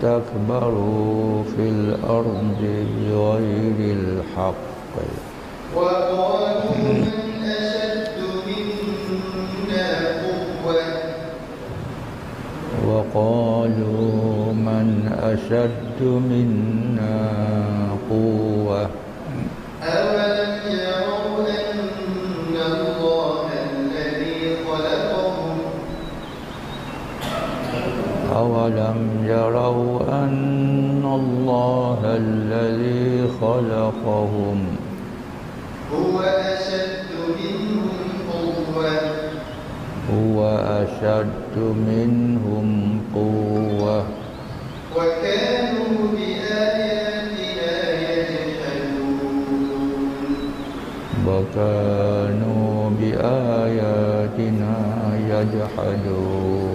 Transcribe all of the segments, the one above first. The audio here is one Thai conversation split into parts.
فاستكبروا في الأرض بغير الحق. وقالوا من أشد منا قوة. وقالوا من أشد منا قوة. أولم يروا أن الله الذي خلقهم؟ أولم يروا أن الله الذي خلقهم هو أشد منهم قوة. هو أشد منهم قوة. وكانوا بآياتنا يجحدون. وكانوا بآياتنا يجحدون.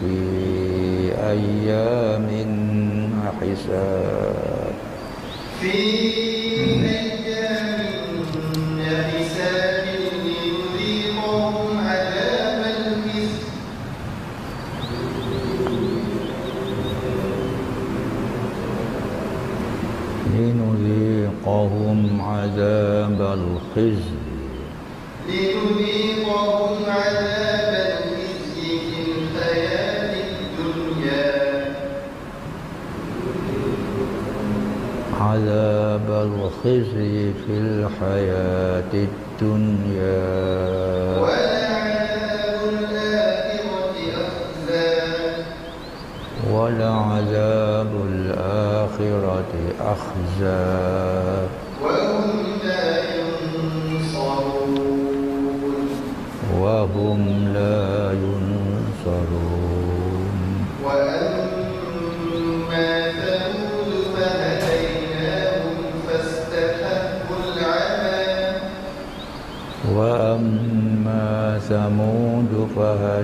في أيام حساب. في أيام نحسات لنذيقهم عذاب الخزي لنذيقهم عذاب الخزي الخزي في الحياة الدنيا. ولعذاب الآخرة أخزى.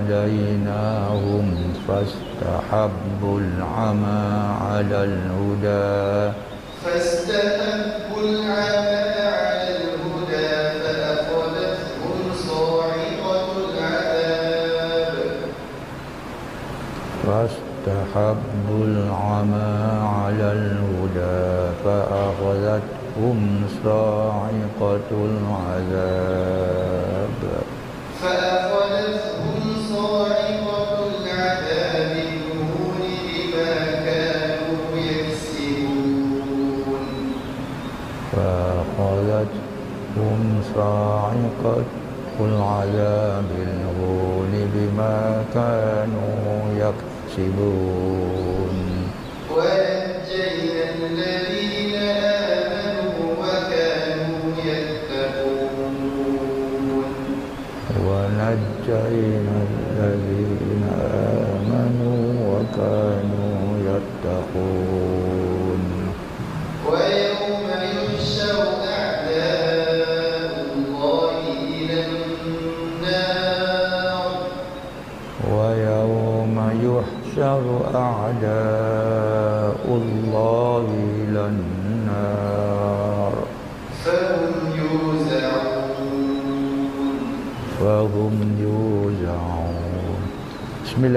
فهديناهم فاستحبوا العمى على الهدى.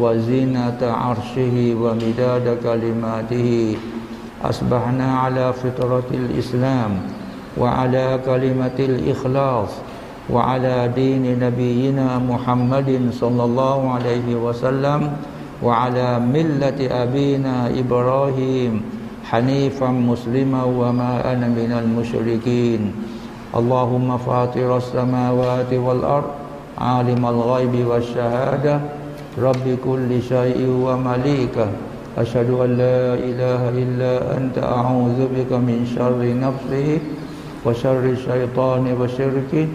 وزنة عرشه ومداد كلماته. أصبحنا على فطرة الإسلام وعلى كلمة الإخلاص وعلى دين نبينا محمد صلى الله عليه وسلم وعلى ملة أبينا إبراهيم حنيفا مسلما وما أنا من المشركين. اللهم فاطر السماوات والأرض عالم الغيب والشهادة رب كل شيء ومليك أشهد أن لا إله إلا أنت أعوذ بك من شر نفسي وشر الشيطان وشركه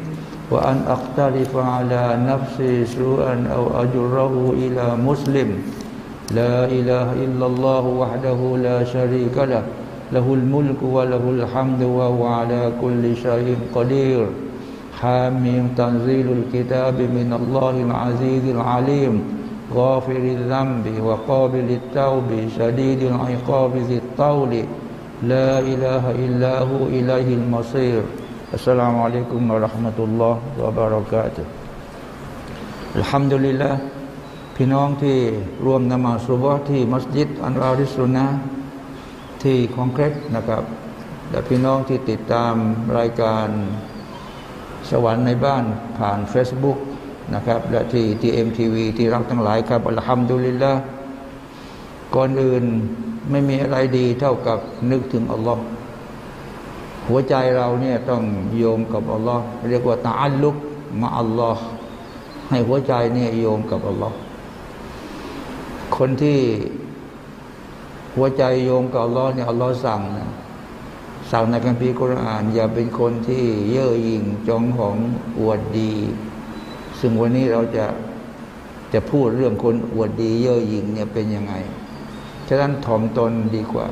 وأن أختلف على نفسي سوءا أو أجره إلى مسلم لا إله إلا الله وحده لا شريك له له الملك وله الحمد وهو على كل شيء قدير حاميم تنزيل الكتاب من الله العزيز العليم ا غافر الذنب وقابل التوب شديد العقاب ذي الطول لا إله إلا هو إليه المصير السلام عليكم ورحمة الله وبركاته الحمد لله พี่น้องที่รวมนมาสุบฮ์ที่มัสยิดอันอาริสุนนะห์ที่คอนเกรสนะครับ และพี่น้องที่ติดตามรายการสวรรค์ในบ้านผ่าน Facebook นะครับ และที่ทีเอ็มทีวีที่รักทั้งหลายครับอัลฮัมดุลิลละก่อนอื่นไม่มีอะไรดีเท่ากับนึกถึงอัลลอฮ์หัวใจเราเนี่ยต้องโยมกับอัลลอฮ์เรียกว่าตาอัลลุกมาอัลลอฮ์ให้หัวใจเนี่ยโยมกับอัลลอฮ์คนที่หัวใจโยมกับอัลลอฮ์เนี่ยอัลลอฮ์สั่งนะสั่งในคัมภีร์กุรอาน อย่าเป็นคนที่เย่อหยิ่งจองของอวดดี ซึ่งวันนี้เราจะจะพูดเรื่องคนอวดดีเย่อหยิ่งเนี่ยเป็นยังไง ฉะนั้นถ่อมตนดีกว่า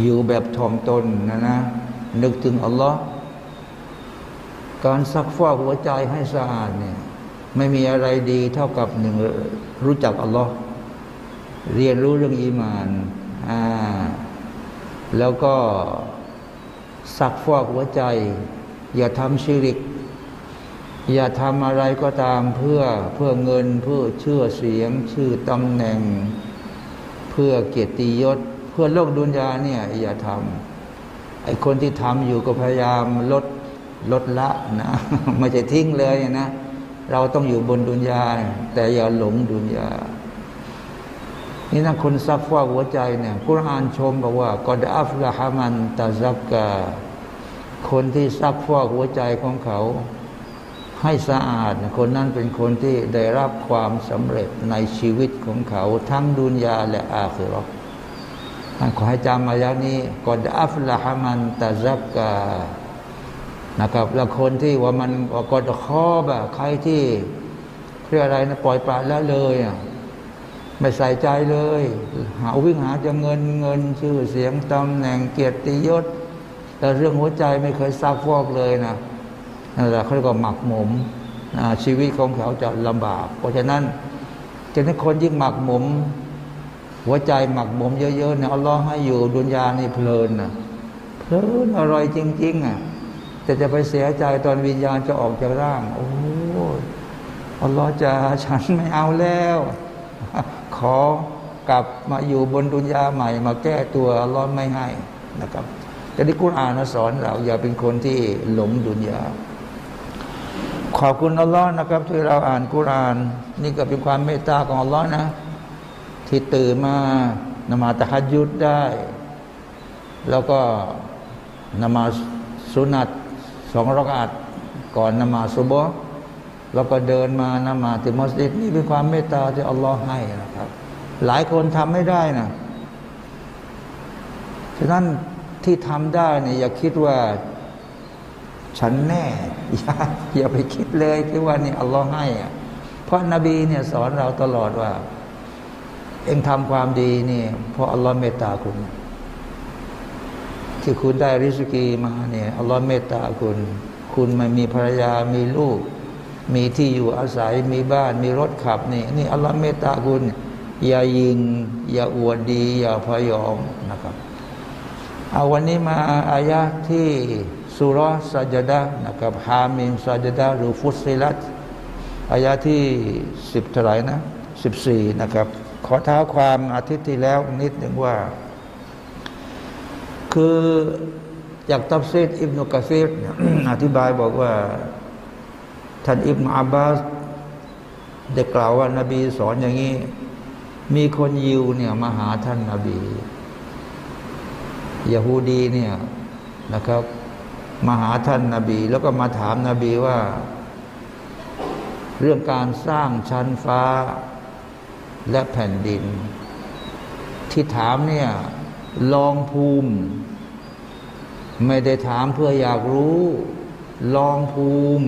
อยู่แบบถ่อมตนนะนะ นึกถึงอัลลอฮ์การซักฟอกหัวใจให้สะอาดเนี่ยไม่มีอะไรดีเท่ากับหนึ่งรู้จักอัลลอฮ์เรียนรู้เรื่องอีมานอ่าแล้วก็ซักฟอกหัวใจ อย่าทำชิริก อย่าทำอะไรก็ตามเพื่อเพื่อเงินเพื่อชื่อเสียง ชื่อตำแหน่ง เพื่อเกียรติยศ เพื่อโลกดุนยาเนี่ยอย่าทำไอคนที่ทำอยู่ก็พยายามลดลดละนะไม่ใช่ทิ้งเลยนะเราต้องอยู่บนดุนยา แต่อย่าหลงดุนยา นี่นะคนซักฟอกหัวใจเนี่ยกุรอานชมบอกว่ากอดอัฟละฮามันตาซักกาคนที่ซักฟอกหัวใจของเขา ให้สะอาด คนนั้นเป็นคนที่ได้รับความสำเร็จในชีวิตของเขา ทั้งดุนยาและอาคิรอขอให้จำมาอย่างนี้กอดอัฟละฮามันตาซักกานะครับแล้วคนที่ว่ามันกอดคอบะใครที่เพื่ออะไรนะปล่อยปละแล้วเลยอะไม่ใส่ใจเลย หาวิ่งหาจะเงินเงินชื่อเสียงตำแหน่งเกียรติยศ แต่เรื่องหัวใจไม่เคยซักฟอกเลยนะ นั่นแหละเขาเรียกว่าหมักหมมชีวิตของเขาจะลำบาก เพราะฉะนั้นจะนั้นคนยิ่งหมักหมม หัวใจหมักหมมเยอะๆเนี่ยอัลลอฮ์ให้อยู่ดุนยานี่เพลินนะเพลินอร่อยจริง ๆอะแต่จะไปเสียใจตอนวิญญาณจะออกจากร่าง โอ้อัลลอฮ์จะฉันไม่เอาแล้ว ขอกลับมาอยู่บนดุนยาใหม่ มาแก้ตัวอัลลอฮ์ไม่ให้นะครับแต่ที่กุรอานสอนเราอย่าเป็นคนที่หลงดุนยา ขอบคุณอัลลอฮ์นะครับ ที่เราอ่านกุราน นี่ก็เป็นความเมตตาของอัลลอฮ์นะ ที่ตื่นมานมาตะฮัดยุดได้ แล้วก็นมาสุนัตสองรักอาดก่อนนมาสุบฮ์แล้วก็เดินมานมาที่มัสยิดนี่เป็นความเมตตาที่อัลลอฮ์ให้นะครับ หลายคนทำไม่ได้นะฉะนั้นที่ทำได้เนี่ยอย่าคิดว่า ฉันแน่อย่าอย่าไปคิดเลยที่ว่านี่อัลลอฮ์ให้อะเพราะนบีเนี่ยสอนเราตลอดว่า เองทำความดีนี่เพราะอัลลอฮ์เมตตาคุณ ที่คุณได้ริสกีมาเนี่ยอัลลอฮ์เมตตาคุณ คุณไม่มีภรรยามีลูก มีที่อยู่อาศัยมีบ้าน มีรถขับนี่นี่อัลลอฮ์เมตตาคุณ อย่ายิง อย่าอวดดี อย่าพยองนะครับ เอาวันนี้มาอายะที่ สุรสัจดะนะครับฮามิมสัจดะหรือฟุตซิลัตอายะที่สิบเท่าไหร่นะสิบสี่นะครับ ขอท้าความอาทิตย์ที่แล้วนิดหนึ่งว่า คือจากตัฟซีดอิบนุกะซีรอธิบายบอกว่า ท่านอิบนุอับบาสได้กล่าวว่านาบีสอนอย่างนี้ มีคนยิวเนี่ยมาหาท่านนาบียะฮูดีเนี่ยนะครับ มาหาท่านนาบี แล้วก็มาถามนาบีว่า เรื่องการสร้างชั้นฟ้าและแผ่นดิน ที่ถามเนี่ยลองภูมิ ไม่ได้ถามเพื่ออยากรู้ ลองภูมิ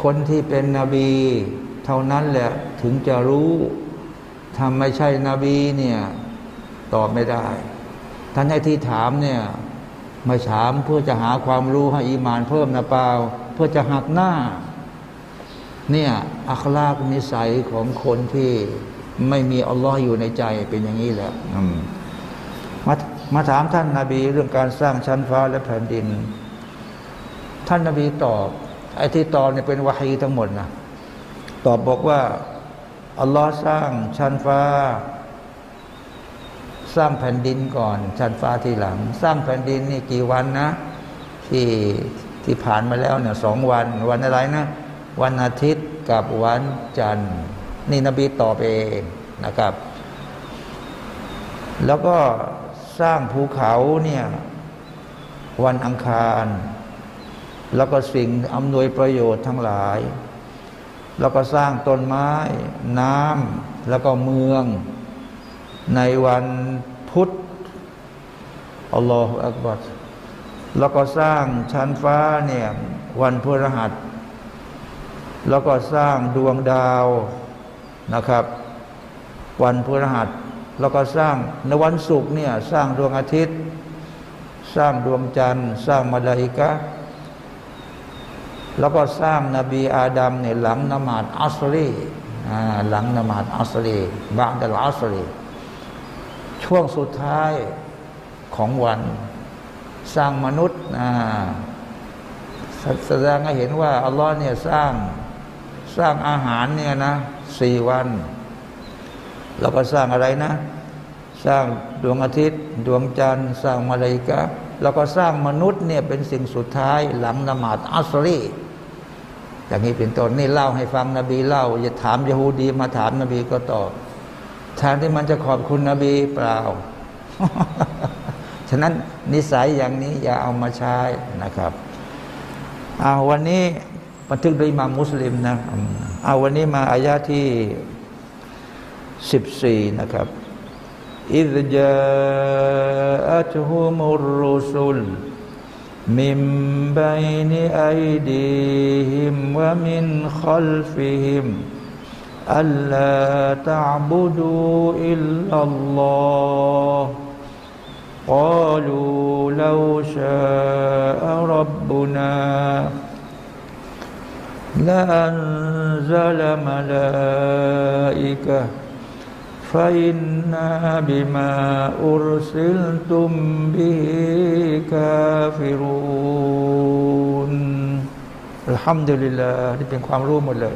คนที่เป็นนบี เท่านั้นแหละถึงจะรู้ถ้าไม่ใช่นบีเนี่ยตอบไม่ได้ท่านให้ที่ถามเนี่ย ไม่ถามเพื่อจะหาความรู้ให้อีมานเพิ่มนะเปล่า เพื่อจะหักหน้า เนี่ยอัคลากนิสัยของคนที่ไม่มีอัลลอฮ์อยู่ในใจเป็นอย่างนี้แหละมามาถามท่านนาบีเรื่องการสร้างชั้นฟ้าและแผ่นดิน ท่านนาบีตอบ ไอ้ที่ตอบเนี่ยเป็นวาฮีทั้งหมดนะตอบบอกว่าอัลลอฮ์สร้างชั้นฟ้า สร้างแผ่นดินก่อน ชั้นฟ้าทีหลัง สร้างแผ่นดินนี่กี่วันนะ ที่ที่ผ่านมาแล้วเนี่ยสองวัน วันอะไรนะ วันอาทิตย์กับวันจันทร์ นี่นบีตอบเองนะครับ แล้วก็สร้างภูเขาเนี่ยวันอังคาร แล้วก็สิ่งอำนวยประโยชน์ทั้งหลาย แล้วก็สร้างต้นไม้ น้ำแล้วก็เมือง ในวันพุธอัลลอฮฺอักบัรแล้วก็สร้างชั้นฟ้าเนี่ยวันพฤหัส แล้วก็สร้างดวงดาวนะครับ วันพฤหัส แล้วก็สร้างในวันศุกร์เนี่ยสร้างดวงอาทิตย์ สร้างดวงจันทร์ สร้างมาลาอิกะแล้วก็สร้างนบีอาดัมเนี่ยหลังนมาดอัสรีหลังนมาดอัสรีบางแต่ละอัสรี ช่วงสุดท้ายของวัน สร้างมนุษย์แสดงให้เห็นว่าอัลลอฮ์เนี่ยสร้างสร้างอาหารเนี่ยนะสี่วัน แล้วก็สร้างอะไรนะ สร้างดวงอาทิตย์ ดวงจันทร์ สร้างมาลาอิกะแล้วก็สร้างมนุษย์เนี่ยเป็นสิ่งสุดท้ายหลังนมาดอัสรีอย่างนี้เป็นต้นนี่เล่าให้ฟังนบีเล่า อย่าถามยะฮูดีมาถามนบีก็ตอบ แทนที่มันจะขอบคุณนบีเปล่า ฉะนั้นนิสัยอย่างนี้อย่าเอามาใช้นะครับเอาวันนี้บันทึกโดยมามุสลิมนะเอาวันนี้มาอายาที่14นะครับอิจจาอัตฮุมุรุสุลมิมบัยนิอัยดีฮิมวะมินขลฟิฮิม ألا تعبدوا إلا الله قالوا لو شاء ربنا لأنزل ملائكة فإنا بما أرسلتم به كافرون الحمد لله นี่เป็นความรู้หมดเลย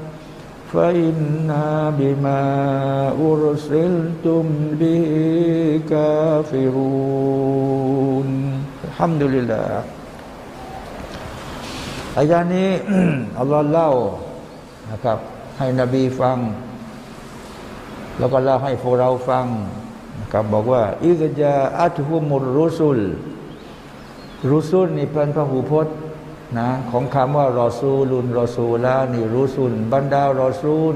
فإنا بما أرسلتم به كافرون الحمد لله อายานี้ อัลลอฮ์เล่านะครับ ให้นบีฟัง แล้วก็เล่าให้พวกเราฟังนะครับบอกว่า อิกจาอัตฮุมุรรุสุล รุสุลนี่เป็นพระหูพจน์ นะของคำว่ารอซูลุนรอซูลานี่รุสุลบรรดารอซูล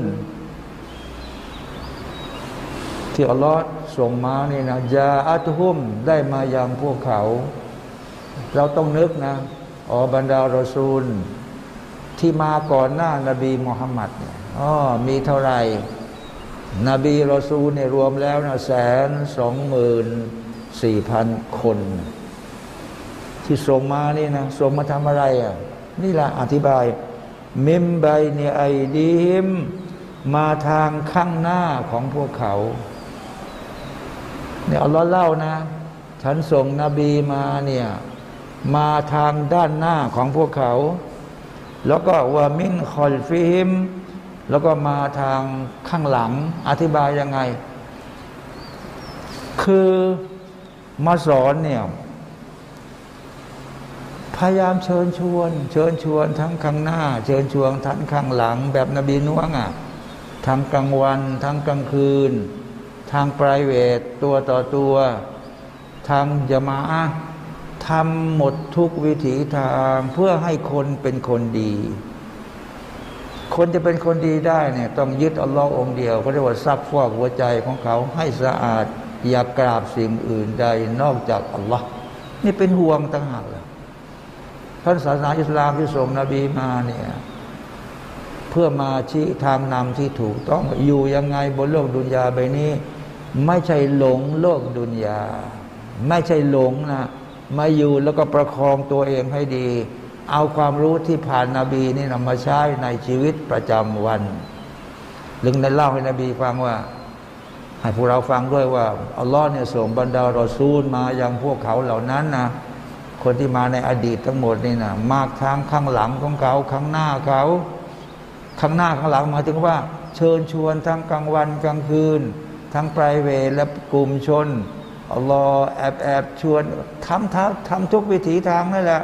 ที่อัลลอฮ์ส่งมานี่นะจาอัตฮุมได้มายังพวกเขา เราต้องนึกนะอ๋อบรรดารอซูล ที่มาก่อนหน้านาบีมุฮัมมัดเนี่ยอ๋อมีเท่าไหร่ นบีรอซูลเนี่ยรวมแล้วนะแสนสองหมื่นสี่พันคน ที่ส่งมานี่นะส่งมาทำอะไรอะนี่แหละอธิบาย من بين أيديهم มาทางข้างหน้าของพวกเขาเนี่ยอัลลอฮ์เล่านะ ฉันส่งนบีมาเนี่ยมาทางด้านหน้าของพวกเขา แล้วก็ว่าمن خلفهمแล้วก็มาทางข้างหลัง อธิบายยังไง คือมาสอนเนี่ย พยายามเชิญชวน เชิญชวนทั้งข้างหน้า เชิญชวนทั้งข้างหลัง แบบนบีนุ่งอะทั้งกลางวัน ทั้งกลางคืน ทางไพรเวทตัวต่อตัว ทางยามาทำหมดทุกวิถีทางเพื่อให้คนเป็นคนดี คนจะเป็นคนดีได้เนี่ยต้องยึดอัลลอฮ์องเดียวเขาเรียกว่าซักฟอกหัวใจของเขาให้สะอาด อย่ากราบสิ่งอื่นใดนอกจากอัลลอฮ์นี่เป็นห่วงต่างหากล่ะ ท่านศาสนาอิสลามที่ส่งนบีมาเนี่ยเพื่อมาชี้ทางนำที่ถูกต้องอยู่ยังไงบนโลกดุนยาใบนี้ ไม่ใช่หลงโลกดุนยา ไม่ใช่หลงนะมาอยู่แล้วก็ประคองตัวเองให้ดี เอาความรู้ที่ผ่านนาบีนี่นำมาใช้ในชีวิตประจำวันลึงได้เล่าให้นบีฟังว่าให้พวกเราฟังด้วยว่าอัลลอฮ์เนี่ยส่งบรรดารอซูลมายังพวกเขาเหล่านั้นนะ คนที่มาในอดีตทั้งหมดนี่นะมากทางข้างหลังของเขาข้างหน้าเขาข้างหน้าข้างหลังหมายถึงว่า เชิญชวนทั้งกลางวันกลางคืน ทั้งไพรเวทและกลุ่มชนอัลลอฮ์แอบแอบชวนทำทำทำทุกวิถีทางนั่นแหละ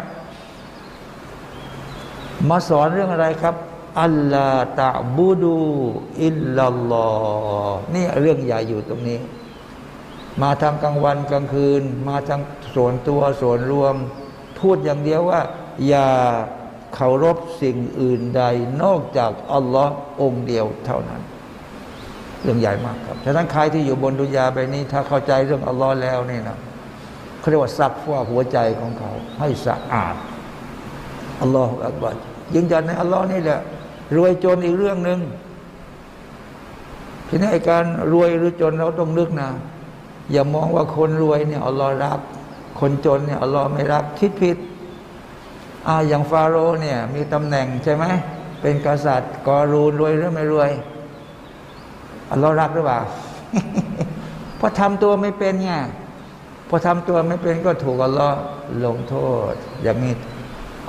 มาสอนเรื่องอะไรครับอัลลาตะบูดูอิลลัลลอฮ์นี่เรื่องใหญ่อยู่ตรงนี้ มาทางกลางวันกลางคืน มาทาง ส่วนตัวส่วนรวม พูดอย่างเดียวว่า อย่าเคารพสิ่งอื่นใดนอกจากอัลลอฮ์องเดียวเท่านั้น เรื่องใหญ่มากครับฉะนั้นใครที่อยู่บนดุนยาใบนี้ ถ้าเข้าใจเรื่องอัลลอฮ์แล้วนี่นะเขาเรียกว่าซักฟอกหัวใจของเขา ให้สะอาดอัลลอฮฺอักบัรยืนยันในอัลลอฮ์นี่แหละ รวยจนอีกเรื่องหนึ่งทีนี้การรวยหรือจนเราต้องนึกนะ อย่ามองว่าคนรวยเนี่ยอัลลอฮ์รัก คนจนเนี่ยอัลลอฮ์ไม่รักคิดผิดอ่าอย่างฟาโรห์เนี่ย มีตำแหน่งใช่ไหมเป็นกษัตริย์กอรูนรวยหรือไม่รวย อัลลอฮ์รักหรือเปล่าเพราะทำตัวไม่เป็นไงพอทำตัวไม่เป็นก็ถูกอัลลอฮ์ลงโทษ อย่างนี้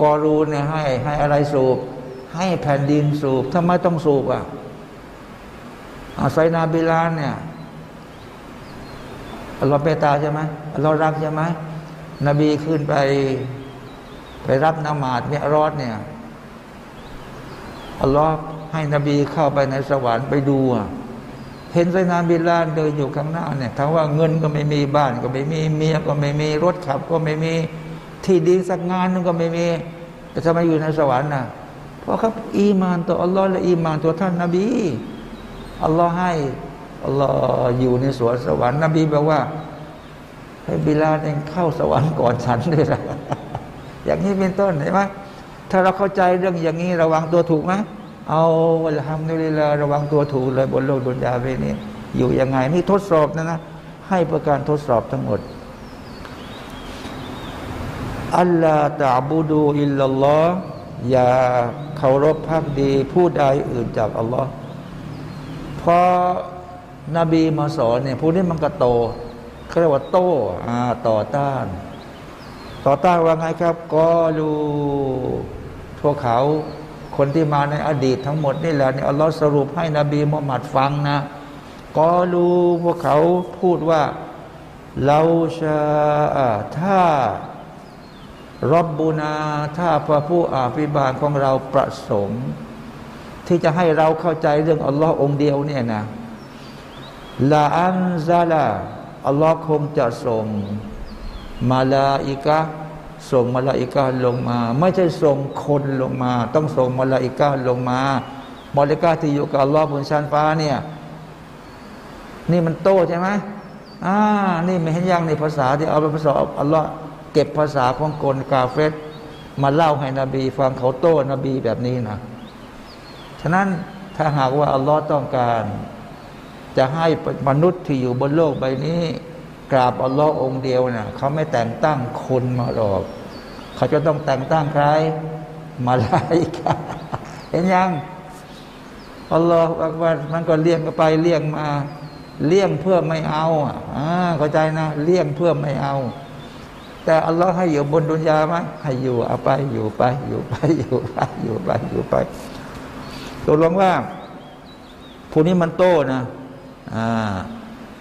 กอรูนเนี่ยให้ ให้อะไรสูบ ให้แผ่นดินสูบทำไมต้องสูบอะอาไซนาบิลานเนี่ยอัลลอฮ์เมตตาใช่ไหมอัลลอฮ์รักใช่ไหม นบีขึ้นไป ไปรับนมาดเนี่ยรอดเนี่ยอัลลอฮ์ให้นบีเข้าไปในสวรรค์ไปดูเห็นไซนาบิลานเดินอยู่ข้างหน้าเนี่ยถามว่าเงินก็ไม่มีบ้านก็ไม่มีเมียก็ไม่มีรถขับก็ไม่มีที่ดินสักงานนึงก็ไม่มี แต่ทำไมอยู่ในสวรรค์น่ะเพราะครับอีมานต่ออัลลอฮ์และอีมานต่อท่านนบีอัลลอฮ์ให้อัลลอฮ์อยู่ในสวนสวรรค์นบีบอกว่า ให้บิลาเองเข้าสวรรค์ก่อนฉันเลยละอย่างนี้เป็นต้นเห็นไหมถ้าเราเข้าใจเรื่องอย่างนี้ระวังตัวถูกไหมเอาอัลฮัมดุลิลลาระวังตัวถูกเลยบนโลกดุนยาเวนี้อยู่ยังไงนี่ทดสอบนะนะ ให้ประการทดสอบทั้งหมดอัลลอฮฺตะบูดูอิลลัลลอฮ์อย่าเคารพพักดีผู้ใดอื่นจากอัลลอฮ์พอนบีมาสอนเนี่ยผู้นี้มันก็โต เขาเรียกว่าโตอ่าต่อต้าน ต่อต้านว่าไงครับก็รูพวกเขาคนที่มาในอดีตทั้งหมดนี่แหละนี่อัลลอฮ์สรุปให้นบีมุฮัมมัดฟังนะก็รู้พวกเขาพูดว่าเราชาถ้ารบบูนาถ้าพระผู้อาภิบาลของเราประสงค์ ที่จะให้เราเข้าใจเรื่องอัลลอฮ์องเดียวเนี่ยนะลาอันซาลา อัลลอฮ์คงจะส่งมาลาอิกะส่งมาลาอิกาลงมา ไม่ใช่ส่งคนลงมา ต้องส่งมาลาอิกาลงมามาลาอิกาที่อยู่กับอัลลอฮ์บนชั้นฟ้าเนี่ยนี่มันโตใช่ไหมอ่านี่ไม่เห็นยังในภาษาที่เอาไปภาษาอัลลอฮ์เก็บภาษาของคนกาเฟตมาเล่าให้นบี ฟังเขาโต้นบีแบบนี้นะฉะนั้นถ้าหากว่าอัลลอฮ์ต้องการ จะให้มนุษย์ที่อยู่บนโลกใบนี้ กราบอัลลอฮ์องเดียวนะ่ะเขาไม่แต่งตั้งคนมาหรอก เขาจะต้องแต่งตั้งใคร มาลายกาเห็นยังอัลลอฮ์ว่ามันก็เลี่ยงไปเลี่ยงมา เลี่ยงเพื่อไม่เอาอ่าเข้าใจนะ เลี่ยงเพื่อไม่เอา แต่อัลลอฮ์ให้อยู่บนดุนยาไหมให้อยู่เอาไปอยู่ไป อยู่ไปอยู่ไปอยู่ไปอยู่ไปตกลงว่าผู้นี้มันโตนะ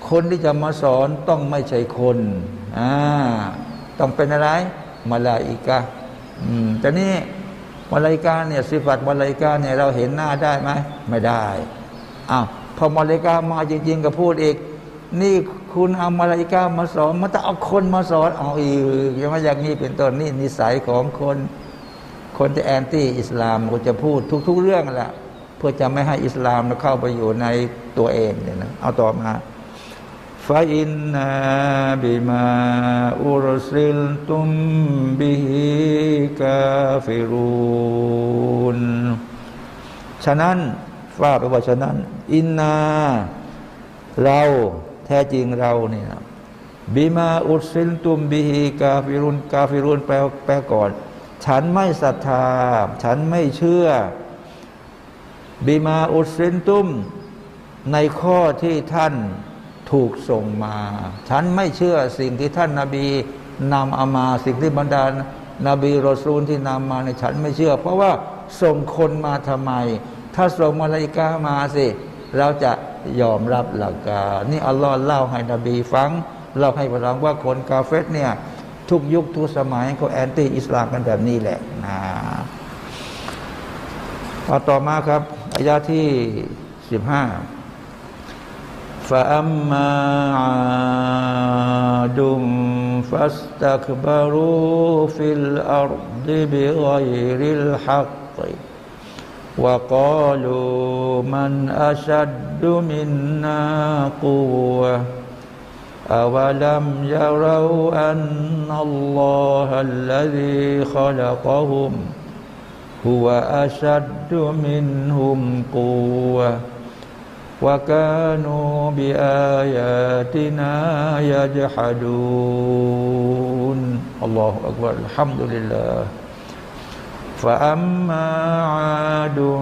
คนที่จะมาสอนต้องไม่ใช่คนต้องเป็นอะไร มาลาอิกาอแต่นี่มาลาอิกาเนี่ยสิฟัตมาลาอิกาเนี่ยเราเห็นหน้าได้ไหมไม่ได้อ้าวพอมาลาอิกามาจริงๆก็พูดอีก นี่คุณเอามาลาอิกามาสอนมันจะเอาคนมาสอนเอาอีกยังไงอย่างนี้เป็นต้นนี่นิสัยของคน คนที่แอนตี้อิสลามก็จะพูดทุก ๆ เรื่องแหละ เพื่อจะไม่ให้อิสลามเข้าไปอยู่ในตัวเองเนี่ยนะเอาต่อมาفإنا بما أرسلتم به كافرونฉะนั้นف แปลว่าฉะนั้น إنا เราแท้จริงเราเนี่ยบิมาอุรสิลตุมบิฮิกาฟิรุนกาฟิรุนแปลแปลก่อน ฉันไม่ศรัทธา ฉันไม่เชื่อ บิมาอุสิลตุม ในข้อที่ท่านถูกส่งมา ฉันไม่เชื่อสิ่งที่ท่านนาบีนำเอามาสิ่งที่บรรดานาบีรอซูลที่นำมาในฉันไม่เชื่อ เพราะว่าส่งคนมาทำไม ถ้าส่งมาลายกามาสิ เราจะยอมรับหลักการนี่อัลลอฮ์เล่าให้นบีฟังเราให้ฟังว่าคนกาเฟตเนี่ยทุกยุคทุกสมัยเขาแอนตี้อิสลามกันแบบนี้แหละนะเอาต่อมาครับ อายาที่สิบห้า فأما عاد فاستكبروا في الأرض بغير الحق وقالوا من أشد منا قوة أولم يروا أن الله الذي خلقهم هو أشد منهم قوةً. وكانوا بآياتنا يجحدون. الله أكبر. الحمد لله. فأما عاد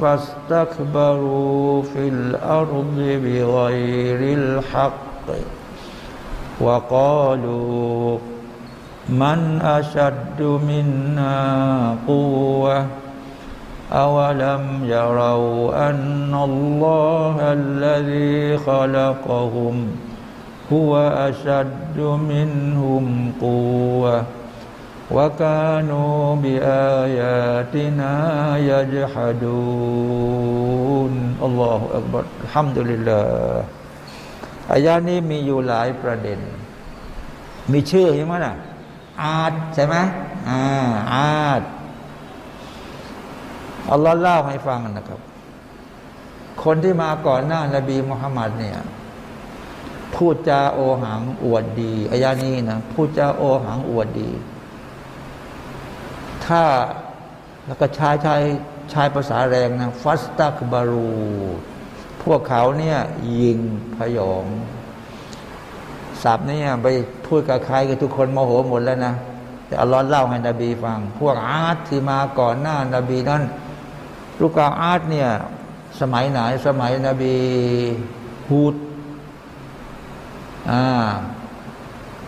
فاستكبروا في الأرض بغير الحق. وقالوا من أشد منا قوة أولم يروا أن الله الذي خلقهم هو أشد منهم قوة وكانوا بآياتنا يجحدون الله أكبر الحمد لله อายานี้มีอยู่หลายประเด็น มีชื่อใช่ไหมล่ะ อาดใช่ไหมอ่าอาดอัลลอฮ์เล่าให้ฟังนะครับ คนที่มาก่อนหน้านบีมุฮัมมัดเนี่ย พูดจาโอหังอวดดีอายานี้นะพูดจาโอหังอวดดี ถ้าแล้วก็ชายชายชายภาษาแรงนะ ฟัสตักบารู พวกเขาเนี่ยยิงพยอง สับเนี่ยไปพูดกับใครกับทุกคนโมโหหมดแล้วนะแต่อัลลอฮ์เล่าให้นบีฟัง พวกอาร์ตที่มาก่อนหน้านาบีนั้น ลูกกาอาร์ตเนี่ยสมัยไหนสมัยนบีฮูดอ่า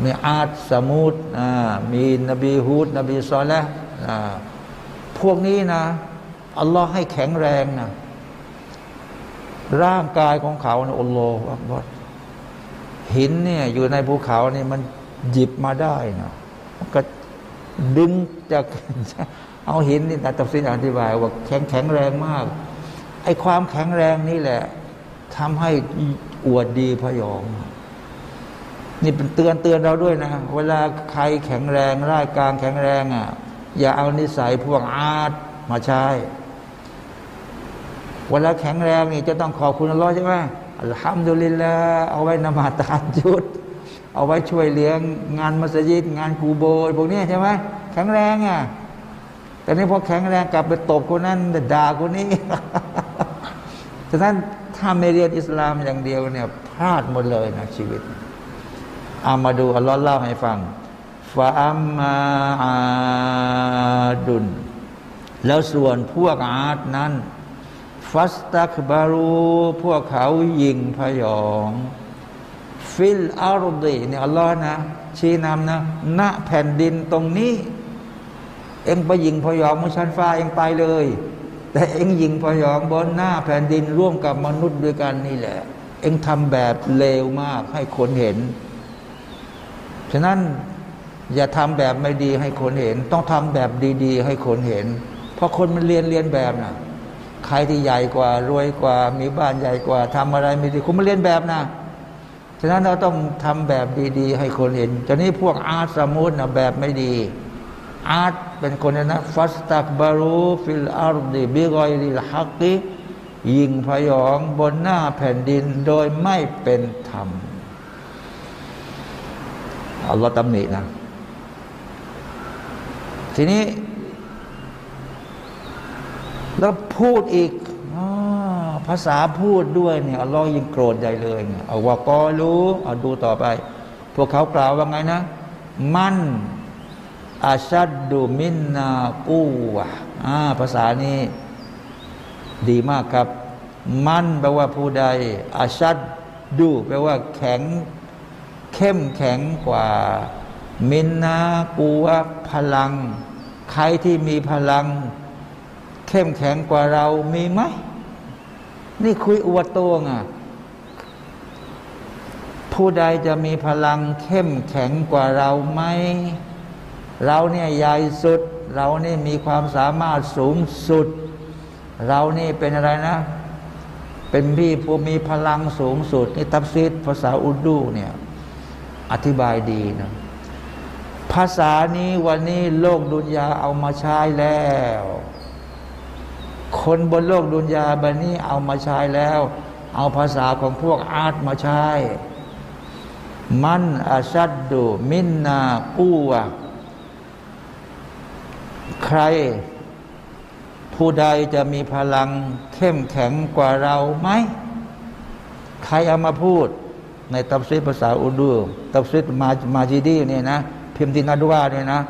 มีอาร์ตสมุดอ่ามีนบีฮูดนบีซอลและอ่าพวกนี้นะอัลลอฮ์ให้แข็งแรงนะร่างกายของเขานะอัลลอฮฺอักบัร หินเนี่ยอยู่ในภูเขาเนี่ยมันหยิบมาได้นะมันก็ดึงจากเอาหินนี่นะตัฟซีรอธิบายว่าแข็งแข็งแรงมากไอ้ความแข็งแรงนี่แหละทำให้อวดดีผยอง นี่เป็นเตือนเตือนเราด้วยนะ เวลาใครแข็งแรงร่างกายแข็งแรงอะ อย่าเอานิสัยพวกอ๊าดมาใช้เวลาแข็งแรงนี่จะต้องขอบคุณอัลลอฮ์ใช่ไหม الحمد للهเอาไว้นมาซตะฮัจญุด เอาไว้ช่วยเลี้ยงงานมัสยิดงานกูโบพวกนี้ใช่ไหมแข็งแรงอะแต่นี่พอแข็งแรงกลับไปตบคนนั้นด่าคนนี้ฉะนั้นถ้าไม่เรียนอิสลามอย่างเดียวเนี่ยพลาดหมดเลยนะชีวิตเอามาดูอัลลอฮ์เล่าให้ฟังฟาอัมมาอาดุนแล้วส่วนพวกอาดนั้น ฟัสตักบารูพวกเขายิงพยอง ฟิลอารดีเนี่ยอัลลอฮ์นะ ชี้นำนะณแผ่นดินตรงนี้ เอ็งไปยิงพยองมุชันฟ้าเอ็งไปเลย แต่เอ็งยิงพยองบนหน้าแผ่นดินร่วมกับมนุษย์ด้วยกันนี่แหละ เอ็งทำแบบเลวมากให้คนเห็น ฉะนั้นอย่าทำแบบไม่ดีให้คนเห็น ต้องทำแบบดี ๆ ให้คนเห็น เพราะคนมันเลียนเลียนแบบนะ ใครที่ใหญ่กว่า รวยกว่า มีบ้านใหญ่กว่าทำอะไรไม่ดีคุณมาเลียนแบบนะฉะนั้นเราต้องทำแบบดีๆ ให้คนเห็นจะนี้พวกอาดสะมูดนะแบบไม่ดี อาร์ตเป็นคนนะฟัสตักบารูฟิลอาร์ดีบิกอยลิลฮักกิยิงพยองบนหน้าแผ่นดินโดยไม่เป็นธรรมอัลลอฮ์ตำหนินะ ทีนี้ แล้วพูดอีกอภาษาพูดด้วยเนี่ยอัลลอฮ์ยิ่งโกรธใหญ่เลยเอาว่ากอรู้เอาดูต่อไป พวกเขากล่าวว่าไงนะ มันอาชัดดูมินนากูวะอ่าภาษานี้ ดีมากครับ มันแปลว่าผู้ใดอาชัดดูแปลว่าแข็ง เข้มแข็งกว่า มินนากูวะพลัง ใครที่มีพลัง เข้มแข็งกว่าเรามีไหม นี่คุยอวดตัวไงผู้ใดจะมีพลังเข้มแข็งกว่าเราไหม เราเนี่ยใหญ่สุด เรานี่มีความสามารถสูงสุด เรานี่เป็นอะไรนะ เป็นพี่ผู้มีพลังสูงสุด นี่ตับซิดภาษาอุดูเนี่ย อธิบายดีนะภาษานี้วันนี้โลกดุนยาเอามาใช้แล้ว คนบนโลกดุนยาบันนี้เอามาใช้แล้ว เอาภาษาของพวกอาร์ตมาใช้ มันอาชัดดูมินนากูวะใคร ผู้ใดจะมีพลังเข้มแข็งกว่าเราไหม ใครเอามาพูด ในตับซิภาษาอุดูตับซิมามาจีดีเนี่ยนะ พิมพ์ตินาดวาเนี่ยนะ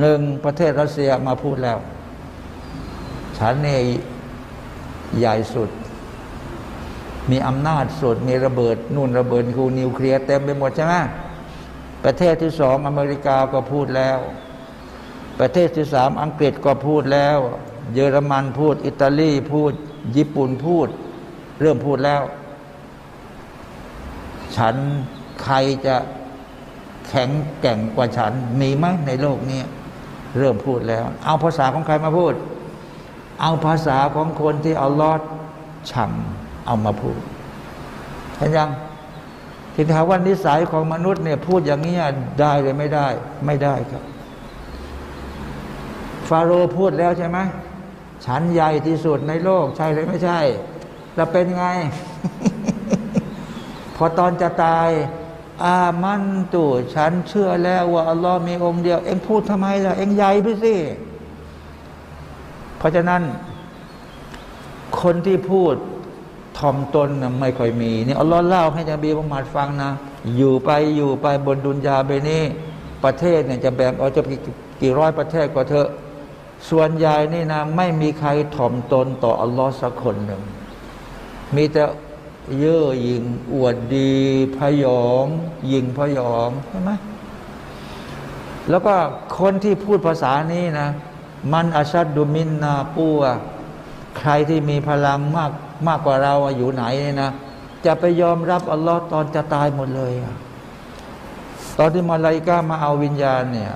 หนึ่งประเทศรัสเซียมาพูดแล้ว ฉันเนี่ยใหญ่สุด มีอำนาจสุด มีระเบิดนู่นระเบิดคูนิวเคลียร์เต็มไปหมดใช่ไหมประเทศที่สองอเมริกาก็พูดแล้ว ประเทศที่สามอังกฤษก็พูดแล้ว เยอรมันพูด อิตาลีพูด ญี่ปุ่นพูด เริ่มพูดแล้ว ฉันใครจะแข็งแกร่งกว่าฉันมีไหมในโลกนี้ เริ่มพูดแล้ว เอาภาษาของใครมาพูด เอาภาษาของคนที่เอาลอดฉังเอามาพูดเห็นยังที่ถามว่านิสัยของมนุษย์เนี่ยพูดอย่างนี้ได้หรือไม่ได้ ไม่ได้ครับ ฟาโรห์พูดแล้วใช่ไหมฉันใหญ่ที่สุดในโลก ใช่หรือไม่ใช่ แล้วเป็นไง พอตอนจะตาย อามันตุฉันเชื่อแล้วว่าอัลลอฮ์มีองค์เดียว เอ็งพูดทำไมล่ะ เอ็งใหญ่ไปสิ เพราะฉะนั้น คนที่พูดทอมตนนะไม่ค่อยมีนี่อัลลอฮ์เล่าให้นบีมุฮัมมัดฟังนะ อยู่ไปอยู่ไปบนดุนยาไปนี้ประเทศเนี่ยจะแบ่งออกจะกี่ร้อยประเทศก็เถอะ ส่วนใหญ่นี่นะไม่มีใครถ่อมตนต่ออัลลอฮ์สักคนหนึ่ง มีแต่เย่อหยิ่งอวดดีพยองยิงพยองใช่ไหมแล้วก็คนที่พูดภาษานี้นะ มันอาชัดดูมินนาปัวใครที่มีพลังมากมากกว่าเราอยู่ไหนเนี่ยนะจะไปยอมรับอัลลอฮ์ตอนจะตายหมดเลยตอนที่มาลายกามาเอาวิญญาณเนี่ย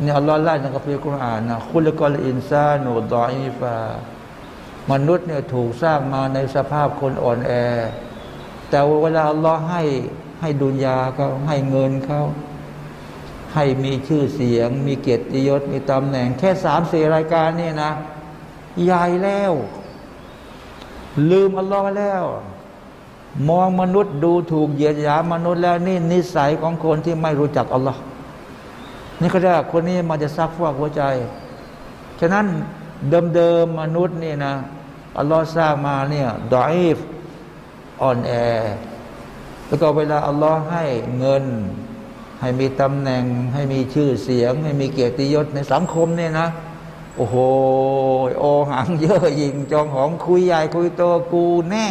เนี่ยอัลลอฮ์ไล่ในกัมภีร์กุรอานนะคุลกอลอินซาโนดออีฟามนุษย์เนี่ยถูกสร้างมาในสภาพคนอ่อนแอ แต่เวลาอัลลอฮ์ให้ให้ดุนยาเขาให้เงินเขา ให้มีชื่อเสียง มีเกียรติยศมีตำแหน่ง แค่สามสี่รายการนี่นะใหญ่แล้ว ลืมอัลลอฮ์แล้ว มองมนุษย์ดูถูกเหยียดหยามมนุษย์แล้วนี่นิสัยของคนที่ไม่รู้จักอัลลอฮ์นี่เขาเรียกคนนี้มันจะซักฟอกหัวใจ ฉะนั้นเดิมๆมนุษย์นี่นะอัลลอฮ์สร้างมาเนี่ยดอยฟอ่อนแอแล้วก็เวลาอัลลอฮ์ให้เงิน ให้มีตำแหน่ง ให้มีชื่อเสียง ให้มีเกียรติยศในสังคมเนี่ยนะ โอ้โหโอหังเยอะยิงจองหองคุยใหญ่คุยโตกูแน่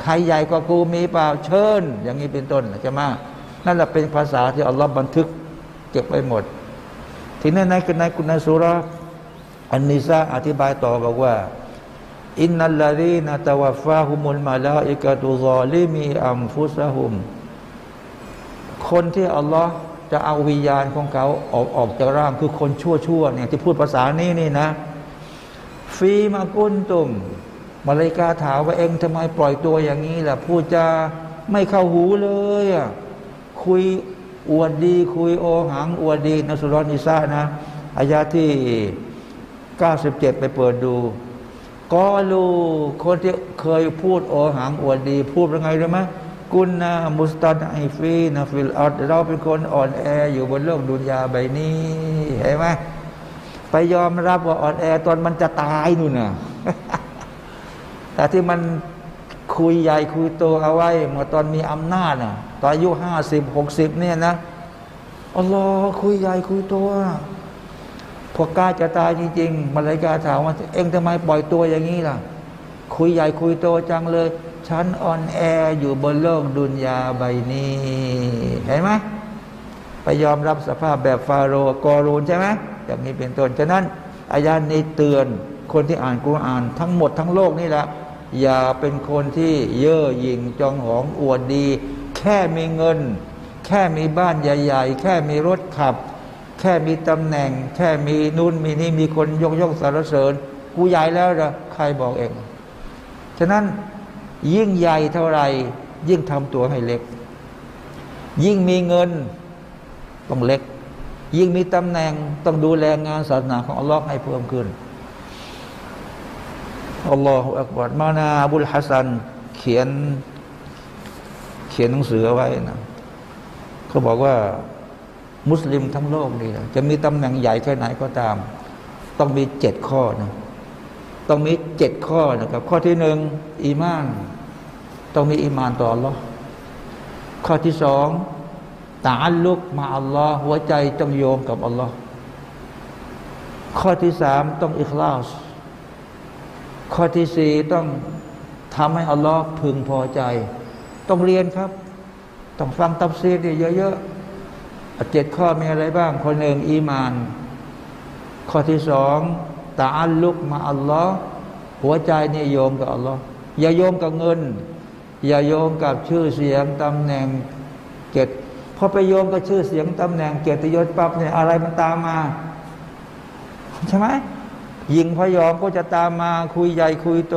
ใครใหญ่กว่ากูมีเปล่าเชิญ อย่างนี้เป็นต้นใช่ไหมนั่นแหละเป็นภาษาที่อัลลอฮ์บันทึกเก็บไว้หมด ทีนี้ในในคุณนสุราอันนิซาอธิบายต่อบอกว่าอินนัลลาดีนตะวฟาฮุมุลมาลาอิกะตุซอลิมีอัมฟุสะฮุม คนที่อัลลอฮ์จะเอาวิญญาณของเขาออกออกจากร่างคือคนชั่วชั่วเนี่ยที่พูดภาษานี้นี่นะ ฟีมากุนตุมมาเลกาถามว่าเองทำไมปล่อยตัวอย่างนี้ล่ะพูดจะไม่เข้าหูเลยอะคุยอวดดี คุยโอหัง อวดดีนสุรนิซานะอายาที่ 97 ไปเปิดดูก็รู้คนที่เคยพูดโอหังอวดดี พูดยังไงรู้ไหม كنا مستضعفين في الأرض เราเป็นคนอ่อนแออยู่บนโลกดุนยาใบนี้เห็นไหมไปยอมรับว่าอ่อนแอตอนมันจะตายนู่นน่ะแต่ที่มันคุยใหญ่คุยโตเอาไว้เมื่อตอนมีอำนาจน่ะ ตอนอายุห้าสิบหกสิบเนี่ยนะอัลลอฮ์คุยใหญ่คุยโตพอใกล้จะตายจริงๆมาลาอิกาถามว่าเอ็งทำไมปล่อยตัวอย่างนี้ล่ะ คุยใหญ่คุยโตจังเลย ฉันอ่อนแออยู่บนโลกดุนยาใบนี้ เห็นไหมไปยอมรับสภาพแบบฟาโรห์กอรูนใช่ไหมอย่างนี้เป็นต้นฉะนั้นอายานี้เตือนคนที่อ่านกุรอานทั้งหมดทั้งโลกนี่แหละ อย่าเป็นคนที่เย่อหยิ่งจองหองอวดดี แค่มีเงิน แค่มีบ้านใหญ่ ๆ แค่มีรถขับ แค่มีตำแหน่ง แค่มีนู่นมีนี่มีคนยกย่องสรรเสริญ กูใหญ่แล้วเหรอใครบอกเอง ฉะนั้น ยิ่งใหญ่เท่าไรยิ่งทำตัวให้เล็ก ยิ่งมีเงินต้องเล็ก ยิ่งมีตำแหน่งต้องดูแลงานศาสนาของอัลลอฮ์ให้เพิ่มขึ้นอัลลอฮฺอักบารมานาบุลฮัสซันเขียน เขียนหนังสือไว้นะเขาบอกว่ามุสลิมทั้งโลกนี่จะมีตำแหน่งใหญ่แค่ไหนก็ตาม ต้องมีเจ็ดข้อนะ ต้องมีเจ็ดข้อนะครับ ข้อที่หนึ่งอีมาน ต้องมีอีมานต่ออัลลอฮ์ข้อที่สองตาลุกมาอัลลอฮ์หัวใจต้องโยงกับอัลลอฮ์ข้อที่สามต้องอิคลาส ข้อที่สี่ต้องทำให้อัลลอฮ์พึงพอใจ ต้องเรียนครับ ต้องฟังตับซีดเยอะๆเจ็ดข้อมีอะไรบ้าง ข้อหนึ่งอีมาน ข้อที่สอง ตาอัลลุกมาอัลลอฮ์หัวใจนี่โยมกับอัลลอฮ์อย่าโยมกับเงิน อย่าโยมกับชื่อเสียงตำแหน่งเกียรติพอไปโยมกับชื่อเสียงตำแหน่งเกียรติยศปั๊บเนี่ยอะไรมันตามมา ใช่ไหมยิงพยองก็จะตามมาคุยใหญ่คุยโต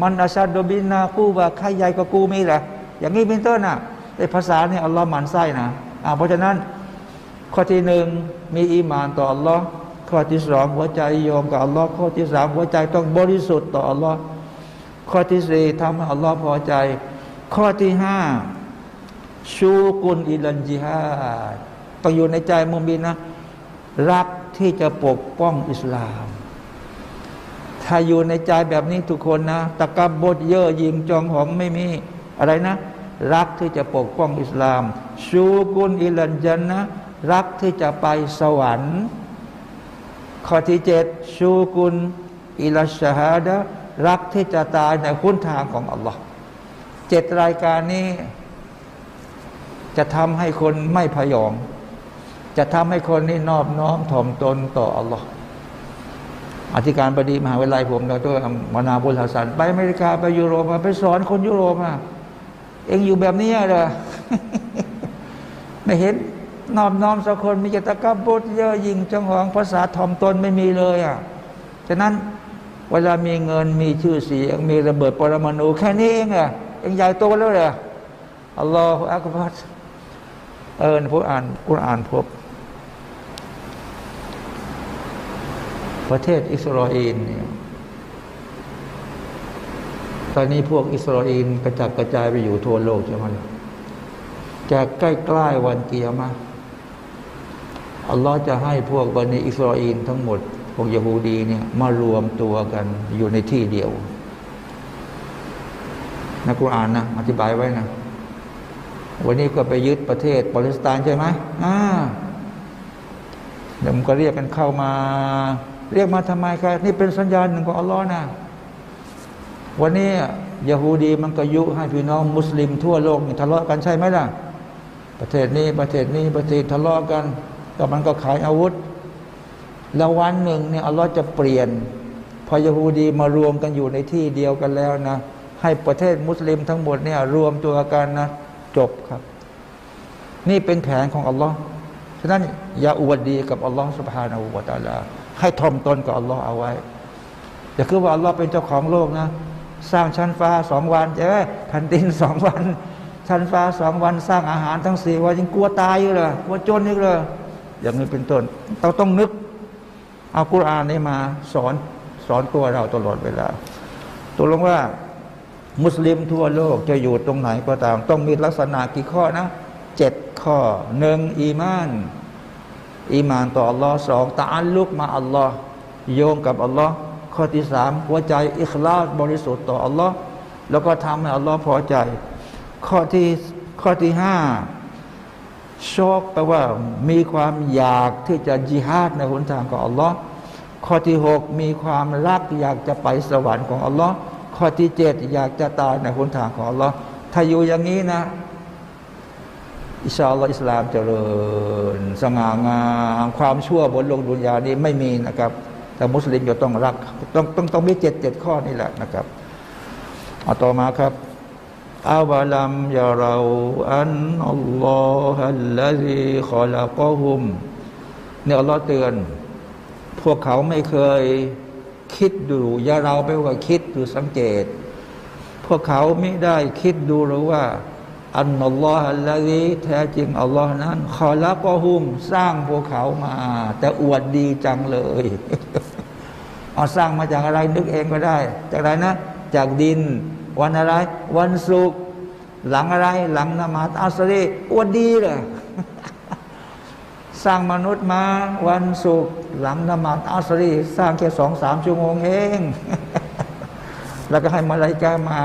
มันอาชาดบินนากูว่าใครใหญ่กว่ากูมีแหละอย่างนี้เป็นต้นอะในภาษาเนี่ยอัลลอฮ์หมันไส้นะอ่าเพราะฉะนั้นข้อที่หนึ่งมีอีมานต่ออัลลอฮ์ ข้อที่สองหัวใจโยมกับอัลลอฮ์ข้อที่สามหัวใจต้องบริสุทธิ์ต่ออัลลอฮ์ข้อที่สี่ทำให้อัลลอฮ์พอใจ ข้อที่ห้าชูกุลอิลันจิฮาดต้องอยู่ในใจมุมินนะ รักที่จะปกป้องอิสลาม ถ้าอยู่ในใจแบบนี้ทุกคนนะตะกับบดเย่อยิงจองหองไม่มีอะไรนะ รักที่จะปกป้องอิสลาม ชูกุลอิลันจันนะ รักที่จะไปสวรรค์ ข้อที่เจ็ดชูกุลอิลัชฮาดะรักที่จะตายในคุณทางของอัลลอฮ์เจ็ดรายการนี้ จะทำให้คนไม่พยอง จะทำให้คนนี่นอบน้อมถ่อมตนต่ออัลลอฮ์อธิการบดีมหาวิทยาลัยผมดรมานาบุลฮัสันไปอเมริกาไปยุโรปมาไปสอนคนยุโรปมาเองอยู่แบบนี้เหรอไม่เห็น นอบน้อมสักคนมีจตกับบุตเยอะยิงจังหวงภาษาถ่อมตนไม่มีเลยอะฉะนั้นเวลามีเงินมีชื่อเสียง มีระเบิดปรมาณูแค่นี้เองอะเองใหญ่โตแล้วเหรออัลลอฮฺอักบัรเออผมอ่านกุรอ่านพบ ประเทศอิสราเอลเนี่ยตอนนี้พวกอิสราเอลกระจัดกระจายไปอยู่ทั่วโลกใช่ไหมจะใกล้ ๆ วันเกียร์มา อัลลอฮ์จะให้พวกบันิอิสราเอลทั้งหมด พวกยิฮูดีเนี่ยมารวมตัวกันอยู่ในที่เดียวนักกุรอานนะอธิบายไว้นะ วันนี้ก็ไปยึดประเทศปาเลสไตน์ใช่ไหมอ่าเดี๋ยวมันก็เรียกกันเข้ามา เรียกมาทำไมครับนี่เป็นสัญญาณหนึ่งของอัลลอฮ์นะวันนี้ยาฮูดีมันก็ยุให้พี่น้องมุสลิมทั่วโลกทะเลาะกันใช่ไหมล่ะ ประเทศนี้ประเทศนี้ประเทศทะเลาะกัน ก็มันก็ขายอาวุธ แล้ววันหนึ่งเนี่ยอัลลอฮ์จะเปลี่ยน พอยาฮูดีมารวมกันอยู่ในที่เดียวกันแล้วนะ ให้ประเทศมุสลิมทั้งหมดเนี่ยรวมตัวกันนะ จบครับ นี่เป็นแผนของอัลลอฮ์ฉะนั้นอย่าอวดดีกับอัลลอฮ์สุบฮานาอูวาตาลา ให้ทอมตนกับอัลลอฮ์เอาไว้อย่าคือว่าอัลลอฮ์เป็นเจ้าของโลกนะ สร้างชั้นฟ้าสองวันใช่ไหมแผ่นดินสองวันชั้นฟ้าสองวันสร้างอาหารทั้งสี่วันยังกลัวตายอยู่เลยกลัวจนอยู่เลย อย่างนี้เป็นต้น เราต้องนึก เอากุรอานนี้มาสอนสอนตัวเราตลอดเวลาตัวลงว่า มุสลิมทั่วโลกจะอยู่ตรงไหนก็ตาม ต้องมีลักษณะกี่ข้อนะเจ็ดข้อหนึ่งอีมาน อีมานต่ออัลลอฮ์สองตาอัลลุกมาอัลลอฮ์โยงกับอัลลอฮ์ข้อที่สามหัวใจอิคลาสบริสุทธิ์ต่ออัลลอฮ์แล้วก็ทำให้อัลลอฮ์พอใจ ข้อที่ข้อที่ห้า โชคแปลว่ามีความอยากที่จะจิฮาดในหนทางของอัลลอฮ์ข้อที่หกมีความรักอยากจะไปสวรรค์ของอัลลอฮ์ข้อที่เจ็ดอยากจะตายในหนทางของอัลลอฮ์ถ้าอยู่อย่างนี้นะอิชาอัลลอฮ์อิสลามเจริญ สง่างามความชั่วบนโลกดุนยานี้ไม่มีนะครับ แต่มุสลิมจะต้องรักต้องต้องต้องมีเจ็ดเจ็ดข้อนี่แหละนะครับเอาต่อมาครับ อาวะลัมยาเราอันอัลลอฮฺละซีขอละกอฮุมเนี่ยอัลลอฮ์เตือน พวกเขาไม่เคยคิดดู อย่าเราไปว่าคิดหรือสังเกต พวกเขาไม่ได้คิดดูหรือว่า อันอัลลอฮฺละซีแท้จริงอัลลอฮ์นั้นขอละกอฮุมสร้างพวกเขามา แต่อวดดีจังเลยเอาสร้างมาจากอะไรนึกเองก็ได้ จากอะไรนะ จากดิน วันอะไร วันศุกร์หลังอะไร หลังนมาตอัสรีอวดดีเลยสร้างมนุษย์มาวันศุกร์หลังนมาตอัสรีสร้างแค่สองสามชั่วโมงเอง แล้วก็ให้มาลายกามา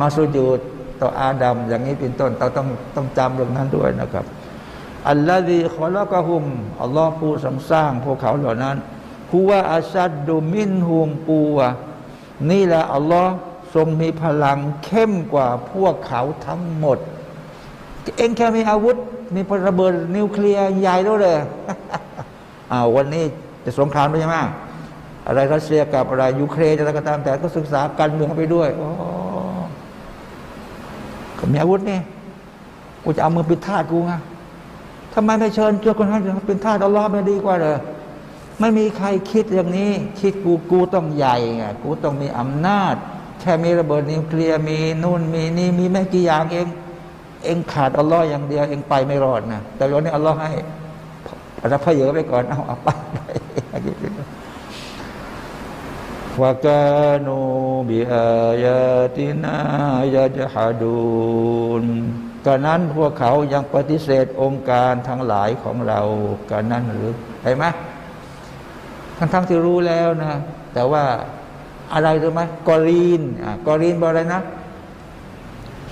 มาสุญูดต่ออาดัมอย่างนี้เป็นต้นเราต้องต้องจำเรื่องนั้นด้วยนะครับอัลลอฮีขอละกะฮุมอัลลอฮ์ผู้ทรงสร้างพวกเขาเหล่านั้นฮูวะอาชัดดูมินฮุมปูวะนี่แหละอัลลอฮ์ ทรงมีพลังเข้มกว่าพวกเขาทั้งหมด เองแค่มีอาวุธ มีระเบิดนิวเคลียร์ใหญ่แล้วเลยอ้าววันนี้จะสงครามด้วยใช่ไหมอะไรรัสเซียกับอะไรยูเครนอะไรก็ตามแต่ก็ศึกษาการเมืองไปด้วยโอ้ก็มีอาวุธนี่กูจะเอามือปิดทาสกูไงทำไมไม่เชิญเจ้าคนนั้เป็นทาสอัลลอฮ์ไม่ดีกว่าเลยไม่มีใครคิดอย่างนี้ คิดกูกูต้องใหญ่ไงกูต้องมีอำนาจ แค่มีระเบิดนิวเคลียร์มีนู่นมีนี่มีไม่กี่อย่างเอง เองขาดอัลลอฮ์อย่างเดียวเองไปไม่รอดนะแต่วันนี้อัลลอฮ์ให้รับพระเยอะไปก่อนเอาเอาไปไปวากานูบิอายาตินายาจฮาดูนการนั้นพวกเขายังปฏิเสธองค์การทั้งหลายของเราการนั้นหรือเห็นไหมทั้งทั้งที่รู้แล้วนะ แต่ว่า อะไรรู้ไหมقرين อะ قرين บอกอะไรนะ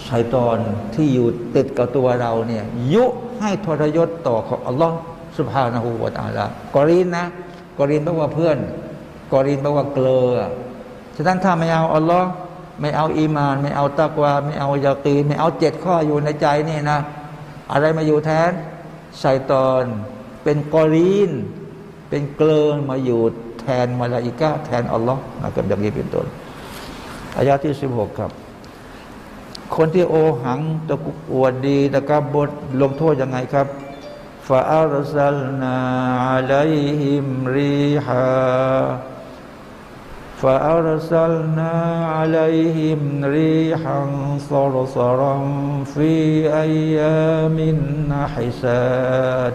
ชัยตอนที่อยู่ติดกับตัวเราเนี่ยยุให้ทรยศต่อของอัลลอฮ์สุบฮานาหูวาตาละกอรีนนะกอรีนแปลว่าเพื่อนกอรินแปลว่าเกลือฉะนั้นถ้าไม่เอาอัลลอฮ์ไม่เอาอีมาน ไม่เอาตะกวาไม่เอายากีนไม่เอาเจ็ดข้ออยู่ในใจนี่นะ อะไรมาอยู่แทนชัยตอนเป็น قرين เป็นเกลอมาอยู่ แทนมาลาอิกาแทนอัลลอฮ์นะครับอย่างนี้เป็นต้นอายาที่สิบหกครับคนที่โอหังตะกุกอวดดีตะครับบทลงโทษยังไงครับفأرسلنا عليهم ريحا فأرسلنا عليهمรีฮังซรารัมฟีอายามินนะฮิซาด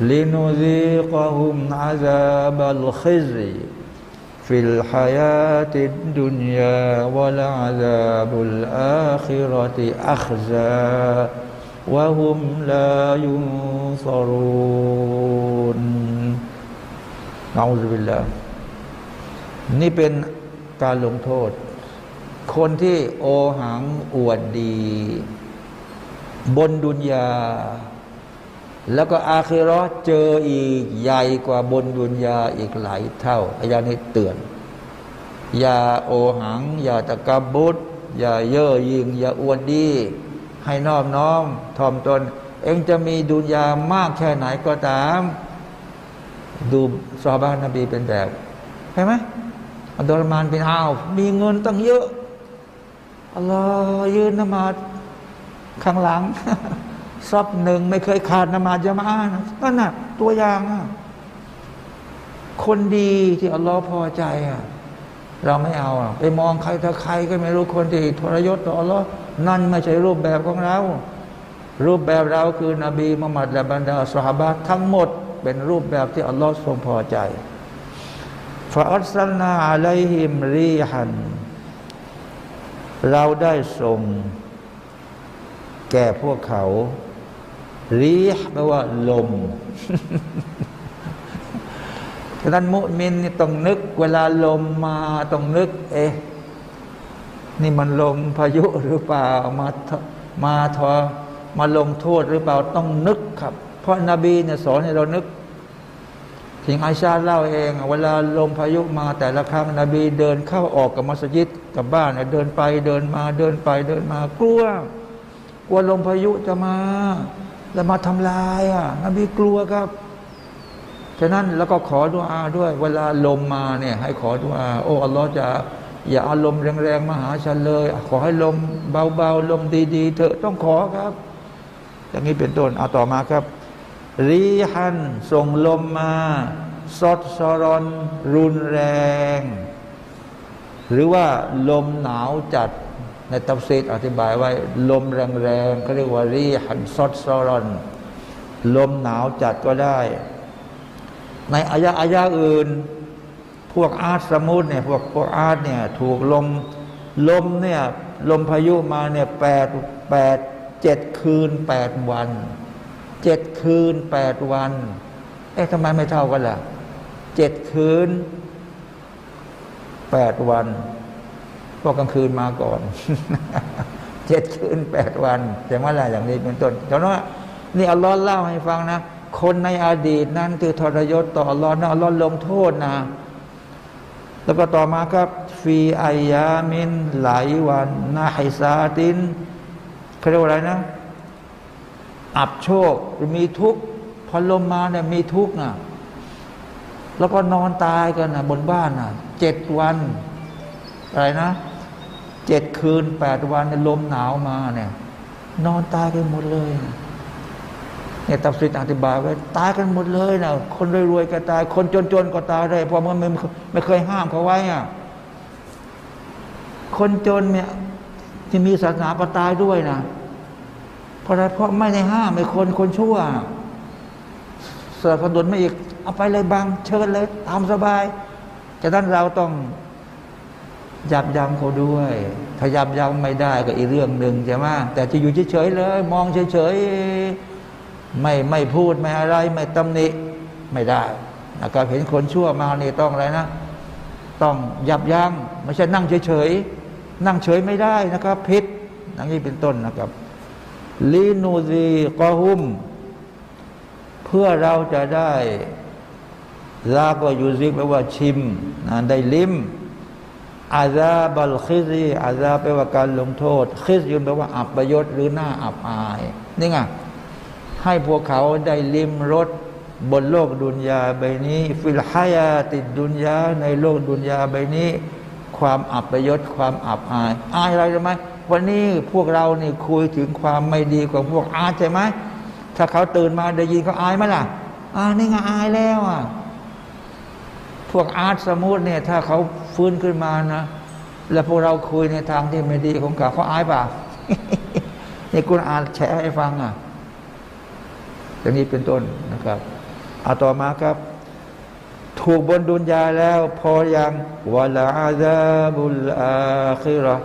لنذيقهم عذاب الخزي في الحياة الدنيا ولعذاب الآخرة أخزى وهم لا ينصرون نعوذ بالله นี่เป็นการลงโทษ คนที่โอหังอวดดี บนดุนยา แล้วก็อาคิรอเจออีกใหญ่กว่าบนดุนยาอีกหลายเท่าอายานี้เตือน อย่าโอหัง อย่าตะกบุตอย่าเย่อยิงอย่าอวดดี ให้นอบน้อมถ่อมตน เองจะมีดุนยามากแค่ไหนก็ตาม ดูซาบานนบีเป็นแบบเห็นไหมอัลลอฮ์มานเป็นอ้าวมีเงินตั้งเยอะอัลลอฮ์ยืนนมาดข้างหลัง ซับหนึ่งไม่เคยขาดนมาจะมานะนั่นน่ะตัวอย่างอะคนดีที่อัลลอฮ์พอใจอะเราไม่เอาไปมองใครถ้าใครก็ไม่รู้คนที่ทรยศต่ออัลลอฮ์นั่นไม่ใช่รูปแบบของเรา รูปแบบเราคือนบีมุฮัมมัดและบรรดาสหบาทั้งหมด เป็นรูปแบบที่อัลลอฮ์ทรงพอใจฟาอัลซัลนาอะลัยฮิมรีฮัน เราได้ส่งแก่พวกเขา รีฮแปลว่าลมฉะนั้นมุมินนี่ต้องนึก เวลาลมมาต้องนึก เอ๊ะนี่มันลมพายุหรือเปล่ามามาทอมาลงโทษหรือเปล่าต้องนึกครับ เพราะนาบีเนี่ยสอนให้เรานึกทิงอาชาเล่าเอง เวลาลมพายุมาแต่ละครั้งนบีเดินเข้าออกกับมัสยิดกับบ้านเนี่ยเดินไปเดินมาเดินไปเดินมากลัวกลัวลมพายุจะมา แล้วมาทำลายอะนบีกลัวครับฉะนั้นแล้วก็ขอดุอาด้วย เวลาลมมาเนี่ยให้ขอดุอา โอ้อัลลอฮ์จงอย่าเอาลมแรงๆมาหาฉันเลย ขอให้ลมเบาๆลมดีๆเถอะต้องขอครับ อย่างนี้เป็นต้นเอาต่อมาครับ ريحا ส่งลมมา صرصرا รุนแรง หรือว่าลมหนาวจัด ในตัฟซีรอธิบายไว้ลมแรงๆเขาเรียกว่าريحا صرصرا ลมหนาวจัดก็ได้ ในอายะอายะอื่น พวกอาร์ตสมุทรเนี่ยพวกพวกอาร์ตเนี่ยถูกลมลมเนี่ยลมพายุมาเนี่ยแปดแปดเจ็ดคืนแปดวันเจ็ดคืนแปดวัน เอ๊ะทำไมไม่เท่ากันล่ะเจ็ดคืนแปดวัน พวกกลางคืนมาก่อนเจ็ดคืนแปดวันแต่ว่าอะไรอย่างนี้เป็นต้นเพราะว่านี่อัลลอฮ์เล่าให้ฟังนะ คนในอดีตนั้นคือทรยศต่ออัลลอฮ์นะอัลลอฮ์ลงโทษนะ แล้วก็ต่อมาครับฟีอายามินหลายวันนาไฮซาตินเขาเรียกว่าอะไรนะ อับโชคมีทุกข์พอลมมาเนี่ยมีทุกข์นะแล้วก็นอนตายกันนะบนบ้านนะเจ็ดวัน อะไรนะ เจ็ดคืนแปดวันลมหนาวมาเนี่ย นอนตายกันหมดเลยเนี่ยตับสิทอธิบายไว้ตายกันหมดเลยนะคนรวยๆก็ตาย คนจนๆก็ตายเลยเพราะมันไม่ไม่เคยห้ามเขาไว้อะคนจนเนี่ยที่มีศาสนาก็ตายด้วยนะเพราะอะไรเพราะไม่ได้ห้ามไอ้คนคนชั่วสนับสนุนไม่อีกเอาไปเลยบางเชิญเลยตามสบายจะนั้นเราต้อง ยับยั้งเขาด้วย ถ้ายับยั้งไม่ได้ก็อีกเรื่องหนึ่งใช่ไหมแต่จะอยู่เฉยๆเลย มองเฉยๆไม่ไม่พูดไม่อะไรไม่ตำหนิไม่ได้นะครับเห็นคนชั่วมานี่ต้องอะไรนะ ต้องยับยัง้งไม่ใช่นั่งเฉยๆนั่งเฉยไม่ได้นะครับพิษอย่างนี้เป็นต้นนะครับلنذيقهم เพื่อเราจะได้ลาก็يذيق แปลว่าชิมนได้ลิ้ม عذاب الخزي عذاب แปลว่าการลงโทษ คิซยุนแปลว่าอับประยศหรือหน้าอับอาย นี่ไงให้พวกเขาได้ลิ้มรสบนโลกดุนยาใบนี้ في الحياة الدنياในโลกดุนยาใบนี้ ความอับประยศความอับอาย อายอะไรรู้ไหมวันนี้พวกเรานี่คุยถึงความไม่ดีของพวกอาใช่ไหมถ้าเขาตื่นมาได้ยินเขาอายไหมล่ะอ่านี่ไงอายแล้วอะพวกอาร์ตสมุทเนี่ยถ้าเขา ฟื้นขึ้นมานะ แล้วพวกเราคุยในทางที่ไม่ดีของเขาเขาอายเปล่านี่คุณอ่านแชร์ให้ฟังอะอย่างนี้เป็นต้นนะครับเอาต่อมาครับ ถูกบนดุนยาแล้ว พอยังวลาอาซาบุลอาคิรอ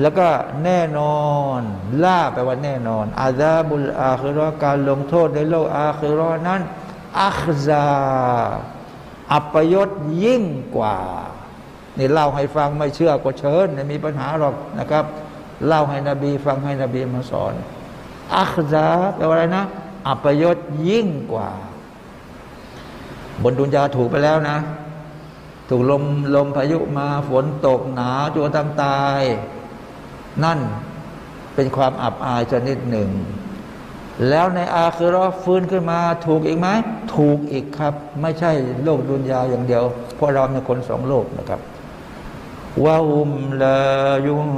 แล้วก็แน่นอนล่าแปลว่าแน่นอน อาซาบุลอาคิรอการลงโทษในโลกอาคิรอนั้นอัคซาอัปยศยิ่งกว่า นี่เล่าให้ฟังไม่เชื่อก็เชิญไม่มีปัญหาหรอกนะครับ เล่าให้นบีฟังให้นบีมาสอนอัคซาแปลว่าอะไรนะ อัปยศยิ่งกว่า บนดุนยาถูกไปแล้วนะ ถูกลมลมพายุมาฝนตกหนาวจนทำตาย นั่นเป็นความอับอายชนิดหนึ่ง แล้วในอาคือรอฟื้นขึ้นมา ถูกอีกไหมถูกอีกครับ ไม่ใช่โลกดุนยาอย่างเดียว เพราะเราเป็นคนสองโลกนะครับ ว่าอุมลายุง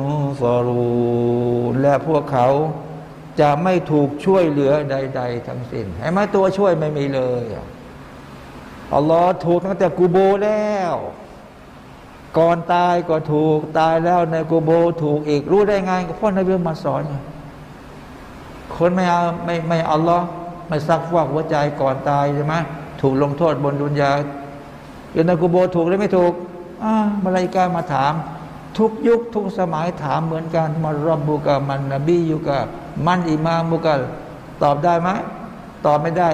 ฟอรูและพวกเขาจะไม่ถูกช่วยเหลือใด ๆ ทั้งสิ้นเห็นไหมตัวช่วยไม่มีเลยอัลลอฮ์ถูกตั้งแต่กูโบแล้ว ก่อนตายก็ถูกตายแล้วในกูโบถูกอีกรู้ได้ไงก็เพราะนบีมาสอนคนไม่เอาไม่ไม่อัลลอฮ์ไม่ซักฟอกหัวใจก่อนตายใช่ไหมถูกลงโทษบนดุนยาอยู่ในกูโบถูกหรือไม่ถูก มาลายกามาถาม ทุกยุคทุกสมัยถามเหมือนกันมารบบุกามันนบีอยู่กับมันอิมามุกัลตอบได้ไหมตอบไม่ได้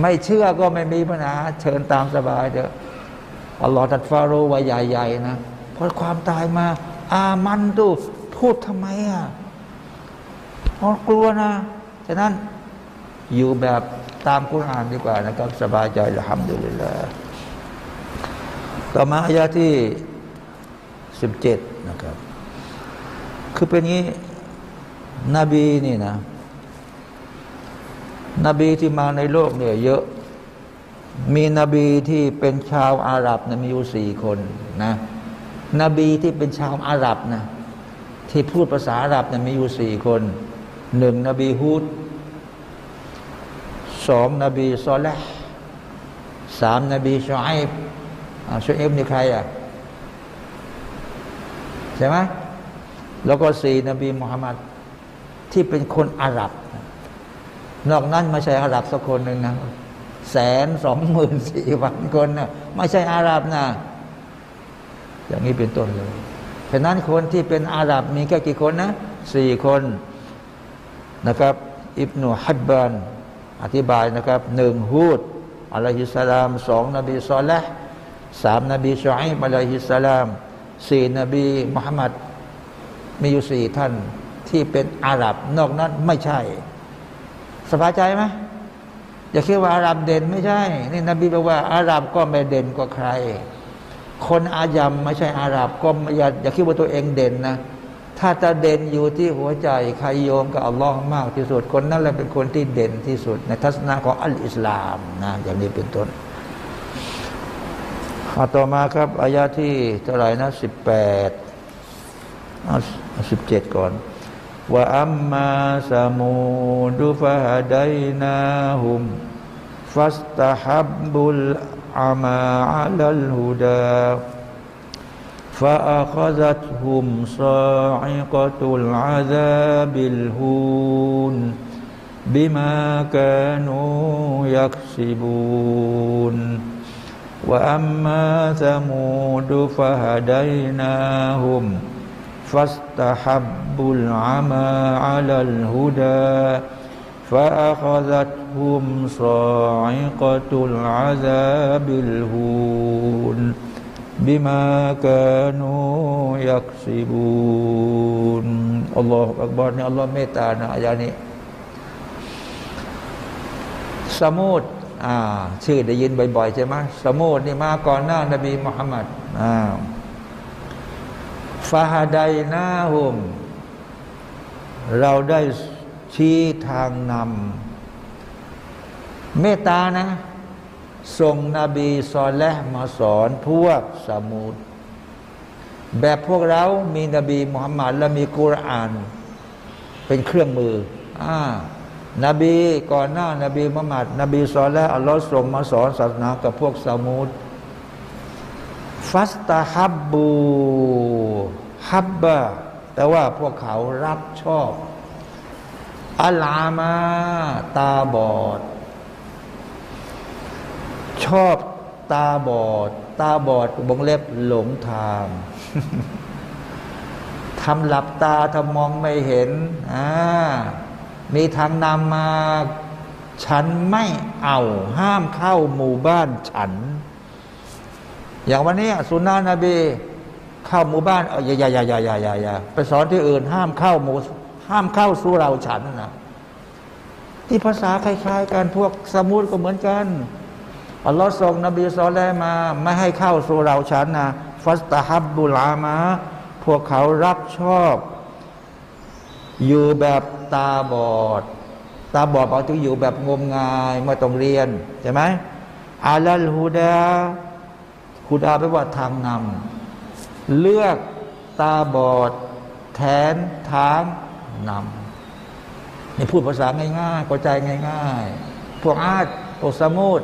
ไม่เชื่อก็ไม่มีปัญหาเชิญตามสบายเถอะอัลลอฮฺตัดฟาโรห์ว่าใหญ่ๆนะเพราะความตายมา อามันตูพูดทำไมอะเพราะกลัวนะฉะนั้นอยู่แบบตามกุรอานดีกว่านะครับ สบายใจละฮัมดุลิลลาห์ ต่อมาอายาที่สิบเจ็ดนะครับ คือเป็นงี้นบีนี่นะ นบีที่มาในโลกเนี่ยเยอะ มีนบีที่เป็นชาวอาหรับนะมีอยู่สี่คนนะนบีที่เป็นชาวอาหรับนะที่พูดภาษาอาหรับเนี่ยมีอยู่สี่คนหนึ่งนบีฮูดสองนบีซอลห์สามนบีชอไอบชอไอบนี่ใครอะใช่ไหมแล้วก็สี่นบีมุฮัมมัดที่เป็นคนอาหรับ นอกนั้นไม่ใช่อาหรับสักคนหนึ่งนะแสนสองหมื่นสี่พันคนนะไม่ใช่อาหรับนะ อย่างนี้เป็นต้นเลยฉะนั้นคนที่เป็นอาหรับมีแค่กี่คนนะสี่คนนะครับ อิบนุฮับบานอธิบายนะครับหนึ่งฮูดอะลัยฮิสสลามสองนบีซอลและ สามนบีชอยบอะลัยฮิสสลามสี่นบีมุฮัมมัดมีอยู่สี่ท่านที่เป็นอาหรับ นอกนั้นไม่ใช่ สบายใจไหมอย่าคิดว่าอาหรับเด่นไม่ใช่ นี่นบีบอกว่าอาหรับก็ไม่เด่นกว่าใคร คนอายัมไม่ใช่อาหรับก็อย่าอย่าคิดว่าตัวเองเด่นนะ ถ้าจะเด่นอยู่ที่หัวใจใครโยมกับอัลลอฮ์มากที่สุดคนนั้นแหละเป็นคนที่เด่นที่สุด ในทัศนะของอัลอิสลามนะอย่างนี้เป็นต้น เอาต่อมาครับอายาที่เท่าไหร่นะสิบแปดสิบเจ็ดก่อน ว่าอัมมาสมูดุฟะฮะดัยนาฮุม ฟัสตะฮับบุลอามาอัลฮุดา فأخذتهم صاعقة العذاب الهون بما كانوا يكسبون وأما ثمود فهديناهم فاستحبوا العمى على الهدى فأخذتهم صاعقة العذاب الهون بما كانوا يكسبون الله أكبر เนี่ยอัลลอฮ์เมตตานะอายานี้สมุด อ่าชื่อได้ยินบ่อยๆใช่ไหมสมุดนี่มาก่อนหน้านบีมุฮัมมัดอ่าฟาฮาไดนาฮุม เราได้ชี้ทางนำเมตตานะ ส่งนบีซอลและมาสอนพวกสมุดแบบพวกเรามีนบีมุฮัมมัดและมีกุรอาน เป็นเครื่องมืออ่า นบีก่อนหน้านบีมุฮัมมัดนบีซอลและอัลลอฮ์ส่งมาสอนศาสนากับพวกสมุดฟัสตาฮับบูฮับบะแต่ว่าพวกเขารับชอบอัลามาตาบอด ชอบตาบอด ตาบอดวงเล็บหลงทางทำหลับตาทำมองไม่เห็นอ่า มีทางนำมาฉันไม่เอาห้ามเข้าหมู่บ้านฉัน อย่างวันนี้สุนนะบีเข้าหมู่บ้านอออย่าอย่าอย่าอย่าอย่าอย่าอย่าไปสอนที่อื่น ห้ามเข้าหมู่ห้ามเข้าสู่เราฉันนะที่ภาษาคล้ายๆกันพวกสมุดก็เหมือนกันอัลลอฮ์ส่งนบีซอลแลมา ไม่ให้เข้าสู่เราฉันนะฟัสตาฮับบุลามา พวกเขารับชอบ อยู่แบบตาบอด ตาบอดเอาที่อยู่แบบงมงายไม่ต้องเรียนใช่ไหมอาลัลฮูดาฮูดาแปลว่าทางนำเลือกตาบอด แทนทางนำนี่พูดภาษาง่ายๆเข้าใจง่าย ๆ พวกอาตพวกสมุด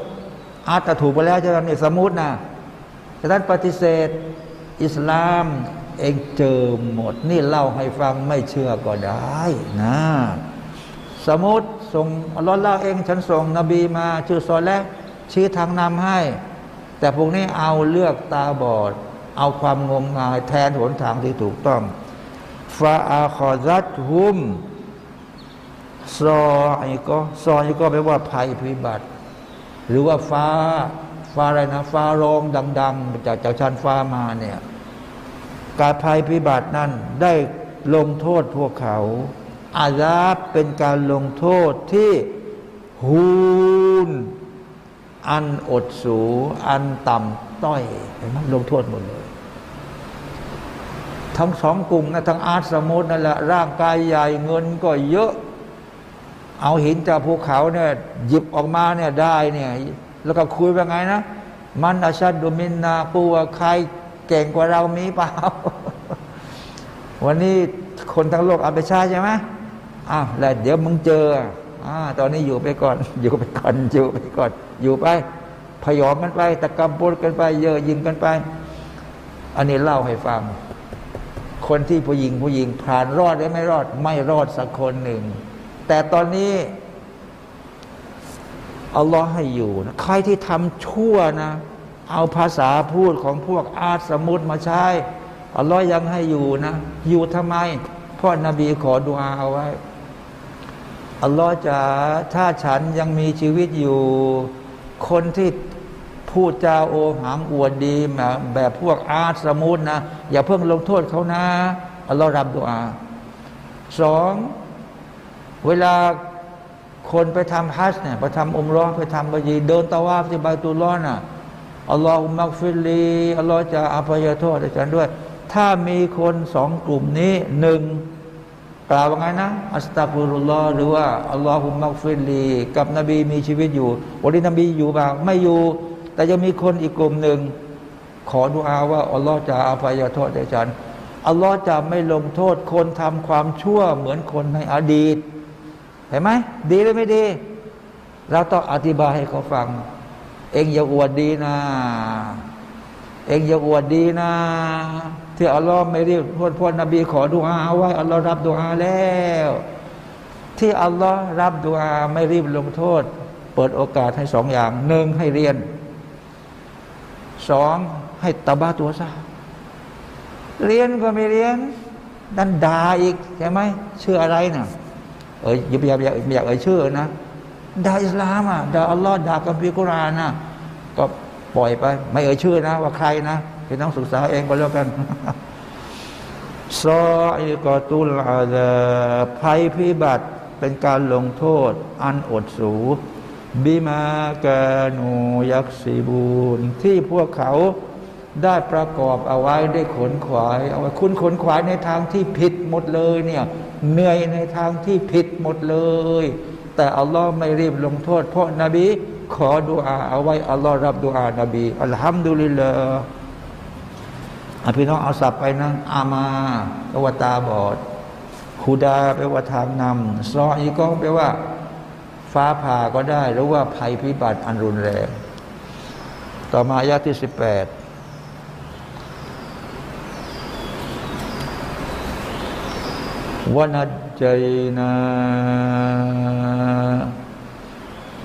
อาจจะถูกไปแล้วใช่ไหมนี่สมุดนะแต่ท่านปฏิเสธ อิสลาม เองเจอหมด นี่เล่าให้ฟังไม่เชื่อก็ได้นะ สมุดส่งอัลลอฮ์เล่าเองฉันส่งนบีมาชื่อซอแล้วชี้ทางนำให้ แต่พวกนี้เอาเลือกตาบอด เอาความงมงายแทนหนทางที่ถูกต้องฟาอาคอซัตฮุมซอยก็ซอยก็แปลว่าภัยพิบัติ หรือว่าฟ้า ฟ้าอะไรนะ ฟ้าร้องดัง ๆ จากจากชั้นฟ้ามาเนี่ย การภัยพิบัตินั้นได้ลงโทษพวกเขา อาญาเป็นการลงโทษที่หูนอันอดสู อันต่ำต้อยเห็นไหมลงโทษหมดเลย ทั้งสองกลุ่มนะทั้งอาร์ตสมุทนั่นแหละร่างกายใหญ่เงินก็เยอะ เอาหินจากภูเขาเนี่ยหยิบออกมาเนี่ยได้เนี่ย แล้วก็คุยว่าไงนะ มันอาชัดโดมินนาปูว่าใคร เก่งกว่าเรามีเปล่า วันนี้คนทั้งโลกเอาไปใช้ใช่ไหมอ้าวแล้วเดี๋ยวมึงเจออ่าตอนนี้อยู่ไปก่อน อยู่ไปก่อนอยู่ไปก่อน อยู่ไป พยอมกันไปตะกำปนกันไป เยอะยิงกันไป อันนี้เล่าให้ฟัง คนที่ผู้หญิงผู้หญิงผ่านรอดหรือไม่รอด ไม่รอดสักคนหนึ่ง แต่ตอนนี้อัลลอฮ์ให้อยู่นะใครที่ทำชั่วนะ เอาภาษาพูดของพวกอาสมุดมาใช้อัลลอฮ์ยังให้อยู่นะ อยู่ทำไมพราะนบีขอดุอาเอาไว้ อัลลอฮ์จะถ้าฉันยังมีชีวิตอยู่ คนที่พูดจาโอหังอวดดีแบบแบบพวกอาดสะมูดนะ อย่าเพิ่งลงโทษเขานะ อัลลอฮ์รับดุอาสองเวลาคนไปทำฮัจญ์เนี่ยไปทำอุมเราะฮ์ไปทำบะยีเดินตะวาฟที่บัยตุลลอฮ์น่ะ อัลลอฮุมักฟิลีอัลลอฮ์จะอภัยโทษให้ฉันด้วย ถ้ามีคนสองกลุ่มนี้หนึ่งกล่าวว่าไงนะ أستغفر الله หรือว่า اللهم اغفر ليกับนบีมีชีวิตอยู่ วันนี้นบีอยู่บ้างไม่อยู่ แต่ยังมีคนอีกกลุ่มหนึ่ง ขอดุอาว่าอัลลอฮ์จะอภัยโทษให้ฉันอัลลอฮ์จะไม่ลงโทษคนทำความชั่วเหมือนคนในอดีต เห็นไหมดีหรือไม่ดี เราต้องอธิบายให้เขาฟัง เองอย่าอวดดีนะ เองอย่าอวดดีนะ ที่อัลลอฮ์ไม่รีบพ้นพ้นนบีขอดุอาไว้อัลลอฮ์รับดุอาแล้ว ที่อัลลอฮ์รับดุอาไม่รีบลงโทษ เปิดโอกาสให้สองอย่างหนึ่งให้เรียนสองให้ตบ้าตัวซะเรียนก็ไม่เรียนดันด่าอีกใช่ไหมชื่ออะไรนะ่ะเอออย่าอย่าอย่าอย่าเอ่ยชื่อนะด่าอิสลามอะด่าอัลลอฮ์ด่ากัมพีร์กุรานนะ ก็ปล่อยไป ไม่เอ่ยชื่อนะ ว่าใครนะพี่น้องศึกษาเองก็แล้วกันซออิกอตุลอาดภัยพิบัติเป็นการลงโทษ อันอดสูบิมากานูยักษีบูนที่พวกเขาได้ประกอบเอาไว้ได้ขนขวายเอาไว้คุณขนขวายในทางที่ผิดหมดเลยเนี่ยเหนื่อยในทางที่ผิดหมดเลย แต่อัลลอฮ์ไม่รีบลงโทษเพราะนาบี ขอดุอาเอาไว้อัลลอฮ์รับดุอานาบีอัลฮัมดุลิลลาอะพี่น้องเอาสับไปนะอามาแปลว่าตาบอดฮูดาแปลว่าทางนำซออีกองแปลว่า ฟ้าผ่าก็ได้ หรือว่าภัยพิบัติอันรุนแรง ต่อมาอายะที่สิบแปดวนัจจนาวนจจนา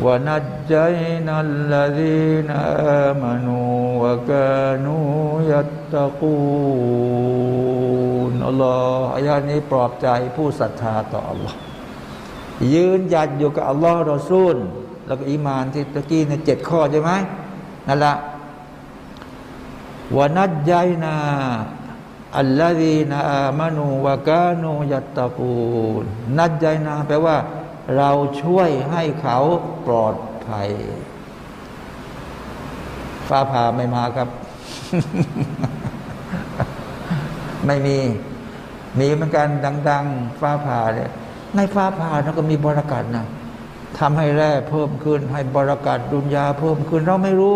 ลลดีนอามานูวะกานูยัตตะกูนอัลลอฮ์อายะนี้ปลอบใจผู้ศรัทธาต่ออัลลอฮ์ยืนหยัดอยู่กับอัลลอฮ์รอซูล แล้วก็อีมานที่ตะกี้เนี่ยเจ็ดข้อใช่ไหมนั่นละวนัจจนาอัลลอฮีนาอามานูวากานูยัตตะกูลนัดใจนาแปลว่า เราช่วยให้เขาปลอดภัย ฟ้าผ่าไม่มาครับ ไม่มี มีเหมือนกันดัง ๆ ฟ้าผ่าเนี่ยในฟ้าผ่านะก็มีบรากัดนะทำให้แร่เพิ่มขึ้น ให้บรากัดดุนยาเพิ่มขึ้น เราไม่รู้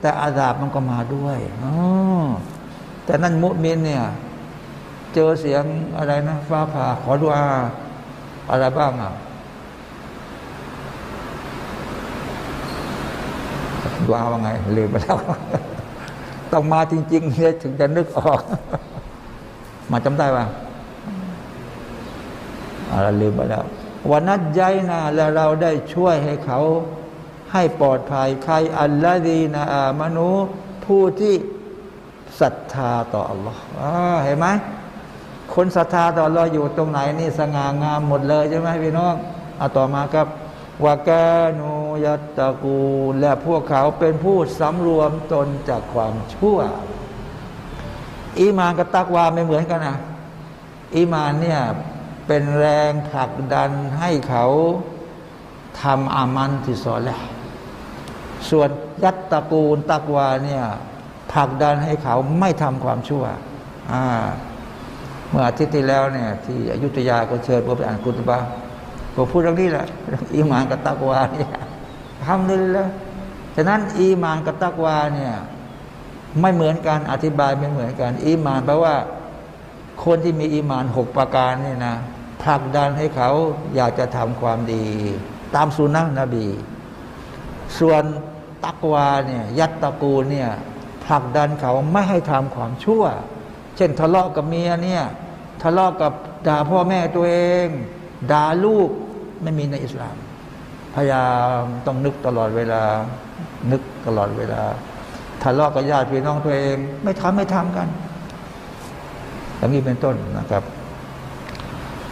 แต่อาดาบมันก็มาด้วยอ๋อแต่นั่นมุมินเนี่ย เจอเสียงอะไรนะ ฟ้าผ่าขอดุอาอะไรบ้างอะ ดุอาว่าไง ลืมไปแล้ว ต้องมาจริงๆเนี่ยถึงจะนึกออก มาจำได้ป่ะอะไรลืมไปแล้ววันนัดใจนะแล้วเราได้ช่วยให้เขาให้ปลอดภัยใครอัลลอฮีนะอามนุผู้ที่ศรัทธาต่ออัลลอฮ์เห็นไหมคนศรัทธาต่ออัลลอฮ์อยู่ตรงไหนนี่สง่างามหมดเลยใช่ไหมพี่น้องเอาต่อมาครับวากานู ยัตตะกูและพวกเขาเป็นผู้สำรวมตนจากความชั่ว อีมานกับตักวาไม่เหมือนกันนะอีมานเนี่ยเป็นแรงผลักดันให้เขาทำอามันที่สอนแหละส่วนยัตตะกูลตักวาเนี่ยผลักดันให้เขาไม่ทำความชั่วอ่าเมื่ออาทิตย์ที่แล้วเนี่ยที่อยุธยาก็เชิญผมไปอ่านกุตบะผมพูดเรื่องนี้แหละเรื่องอีมานกับตักวาเนี่ย ทำนี่แล้วฉะนั้น อีมานกับตักวาเนี่ยไม่เหมือนกันอธิบายไม่เหมือนกัน อีมานแปลว่า คนที่มีอีมานหกประการเนี่ยนะผลักดันให้เขาอยากจะทำความดี ตามสุนัขนบี ส่วนตักวาเนี่ยยัตตะกูเนี่ยผลักดันเขาไม่ให้ทำความชั่ว เช่นทะเลาะกับเมียเนี่ยทะเลาะกับด่าพ่อแม่ตัวเองด่าลูกไม่มีในอิสลาม พยายามต้องนึกตลอดเวลา นึกตลอดเวลาทะเลาะกับญาติพี่น้องตัวเอง ไม่ทำไม่ทำกัน อย่างนี้เป็นต้นนะครับ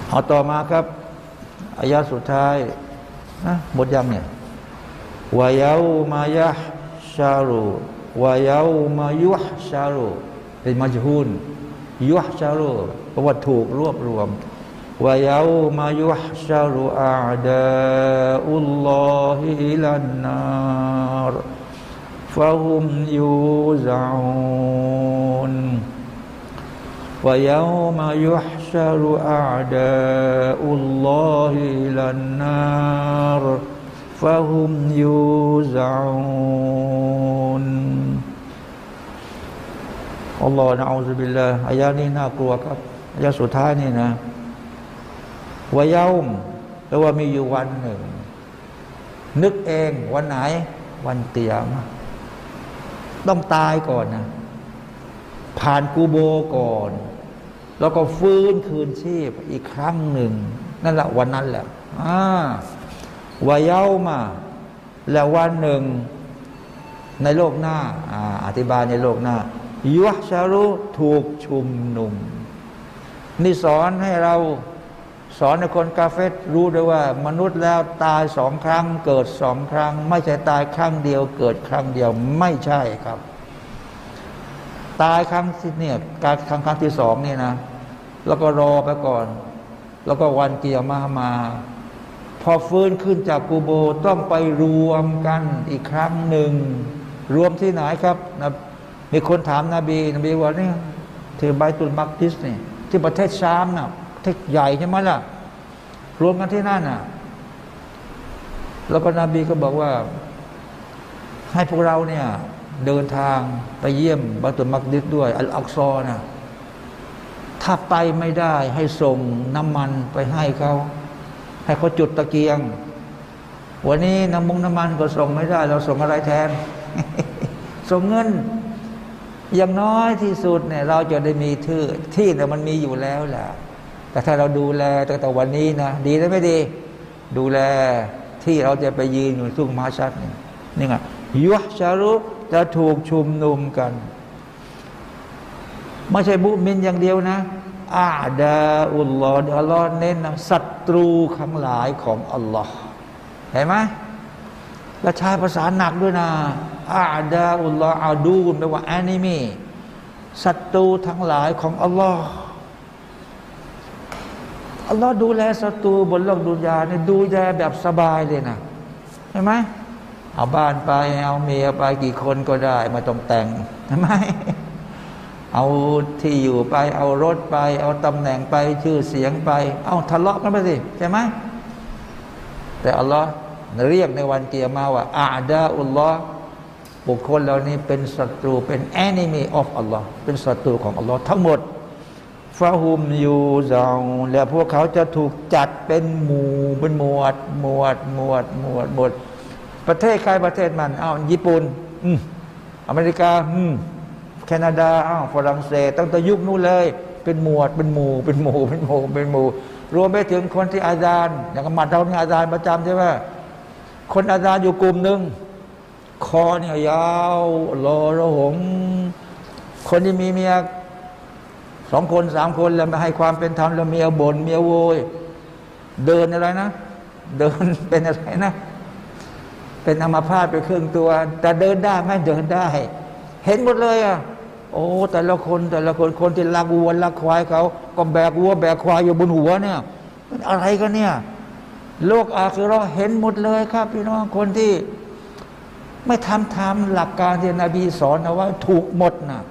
เอาต่อมาครับอายาสุดท้ายนะหมดยังเนี่ยวายามายะชารุวายามายุชารุเป็นมัจฮูนยุชารุเพราะว่าถูกรวบรวม วายามายุฮชารุอาดาอุลลอฮิอิลันนาร فهم يوزعون ويوم يحشر أعداء الله إلى النار فهم يوزعون الله نعوذ بالله อายานี้น่ากลัวครับอายาสุดท้ายนี่นะ วายาอุมแปลว่ามีอยู่วันหนึ่ง นึกเองวันไหน วันเตียมต้องตายก่อนนะผ่านกูโบก่อน แล้วก็ฟื้นคืนชีพอีกครั้งหนึ่ง นั่นแหละวันนั้นแหละอ่าวายเย้ามา แล้ววันหนึ่งในโลกหน้าอาอธิบายในโลกหน้ายุชารุถูกชุมนุม นี่สอนให้เรา สอนในคนกาเฟตรู้ด้วยว่า มนุษย์แล้วตายสองครั้ง เกิดสองครั้ง ไม่ใช่ตายครั้งเดียว เกิดครั้งเดียวไม่ใช่ครับ ตายครั้งที่เนี่ยการครั้งครั้งที่สองนี่นะ แล้วก็รอไปก่อน แล้วก็วันเกียร์มามา พอฟื้นขึ้นจากกูโบต้องไปรวมกันอีกครั้งหนึ่ง รวมที่ไหนครับนะมีคนถามนาบีนบีว่าเนี่ยที่ไบตุลมักดิสเนี่ยที่ประเทศชามนะ่ะ ทศใหญ่ใช่ไหมล่ะ รวมกันที่นั่นน่ะ แล้วก็นบีก็บอกว่า ให้พวกเราเนี่ย เดินทางไปเยี่ยมบาตุมักดิสด้วย อัลอักซอนะถ้าไปไม่ได้ให้ส่งน้ำมันไปให้เขาให้เขาจุดตะเกียง วันนี้น้ำมุงน้ำมันก็ส่งไม่ได้ เราส่งอะไรแทน ส่งเงิน อย่างน้อยที่สุดเนี่ย เราจะได้มีที่ที่เนี่ยมันมีอยู่แล้วแหละ แต่ถ้าเราดูแลตั้งแต่วันนี้นะดีหรือไม่ดี ดูแลที่เราจะไปยืนอยู่ทุ่งมาชัดนี่นี่ไงยุชารุจะถูกชุมนุมกันไม่ใช่บุมินอย่างเดียวนะอาดาอุลลอฮ์อัลลอฮ์เน้นนะศัตรูทั้งหลายของอัลลอฮ์เห็นไหมและใช้ภาษาหนักด้วยนะอาดาอุลลอฮ์อาดูแปลว่าแอนิมีศัตรูทั้งหลายของอัลลอฮ์ อัลลอฮ์ดูแลศัตรูบนโลกดุนยาเนี่ยดูแลแบบสบายเลยนะเห็นไหมเอาบ้านไปเอาเมียไปกี่คนก็ได้ไมาต้องแต่งเห็นไหมเอาที่อยู่ไป เอารถไป เอาตำแหน่งไปชื่อเสียงไป เอาทะเลาะกันไปสิใช่ไหมแต่อัลลอฮ์เรียกในวันเกียร์มาว่าอาดาอุลลอฮ์บุคคลเหล่านี้เป็นศัตรูเป็น enemy of อัลลอฮ์เป็นศัตรูของอัลลอฮ์ทั้งหมด ฟาฮุมยูซาแล้วพวกเขาจะถูกจัดเป็นหมู่เป็นหมวด หมวด หมวด หมวดหมวด ประเทศใครประเทศมันอ้าวญี่ปุ่นอืมอเมริกาอืมแคนาดาอ้าวฝรั่งเศสตั้งแต่ยุคนู้นเลย เป็นหมวดเป็นหมู่ เป็นหมู่เป็นหมู่เป็นหมู่ รวมไปถึงคนที่อาจารย์อย่างมัดเราเนี่ยอาจารย์ประจำใช่ไหมคนอาจารย์อยู่กลุ่มหนึ่งคอเนี่ยยาวรอระหงคนที่มีเมีย สองคนสามคนแล้วไม่ให้ความเป็นธรรมแล้วเมียบน่นเมียโวยเดินอะไรนะ เดินเป็นอะไรนะ เป็นอัมาพาตไปครึ่งตัว แต่เดินได้ไหมเดินได้ เห็นหมดเลยอะโอ้ แต่ละคนแต่ละคนคนที่ลักวัวลักควายเขาก็แบกวัวแบกควายอยู่บนหัวเนี่ยมันอะไรกันเนี่ย โลกอาคือเราเห็นหมดเลยครับ พี่น้องคนที่ ไม่ทำตามหลักการที่นบีสอนเอาไว้ถูกหมดนะ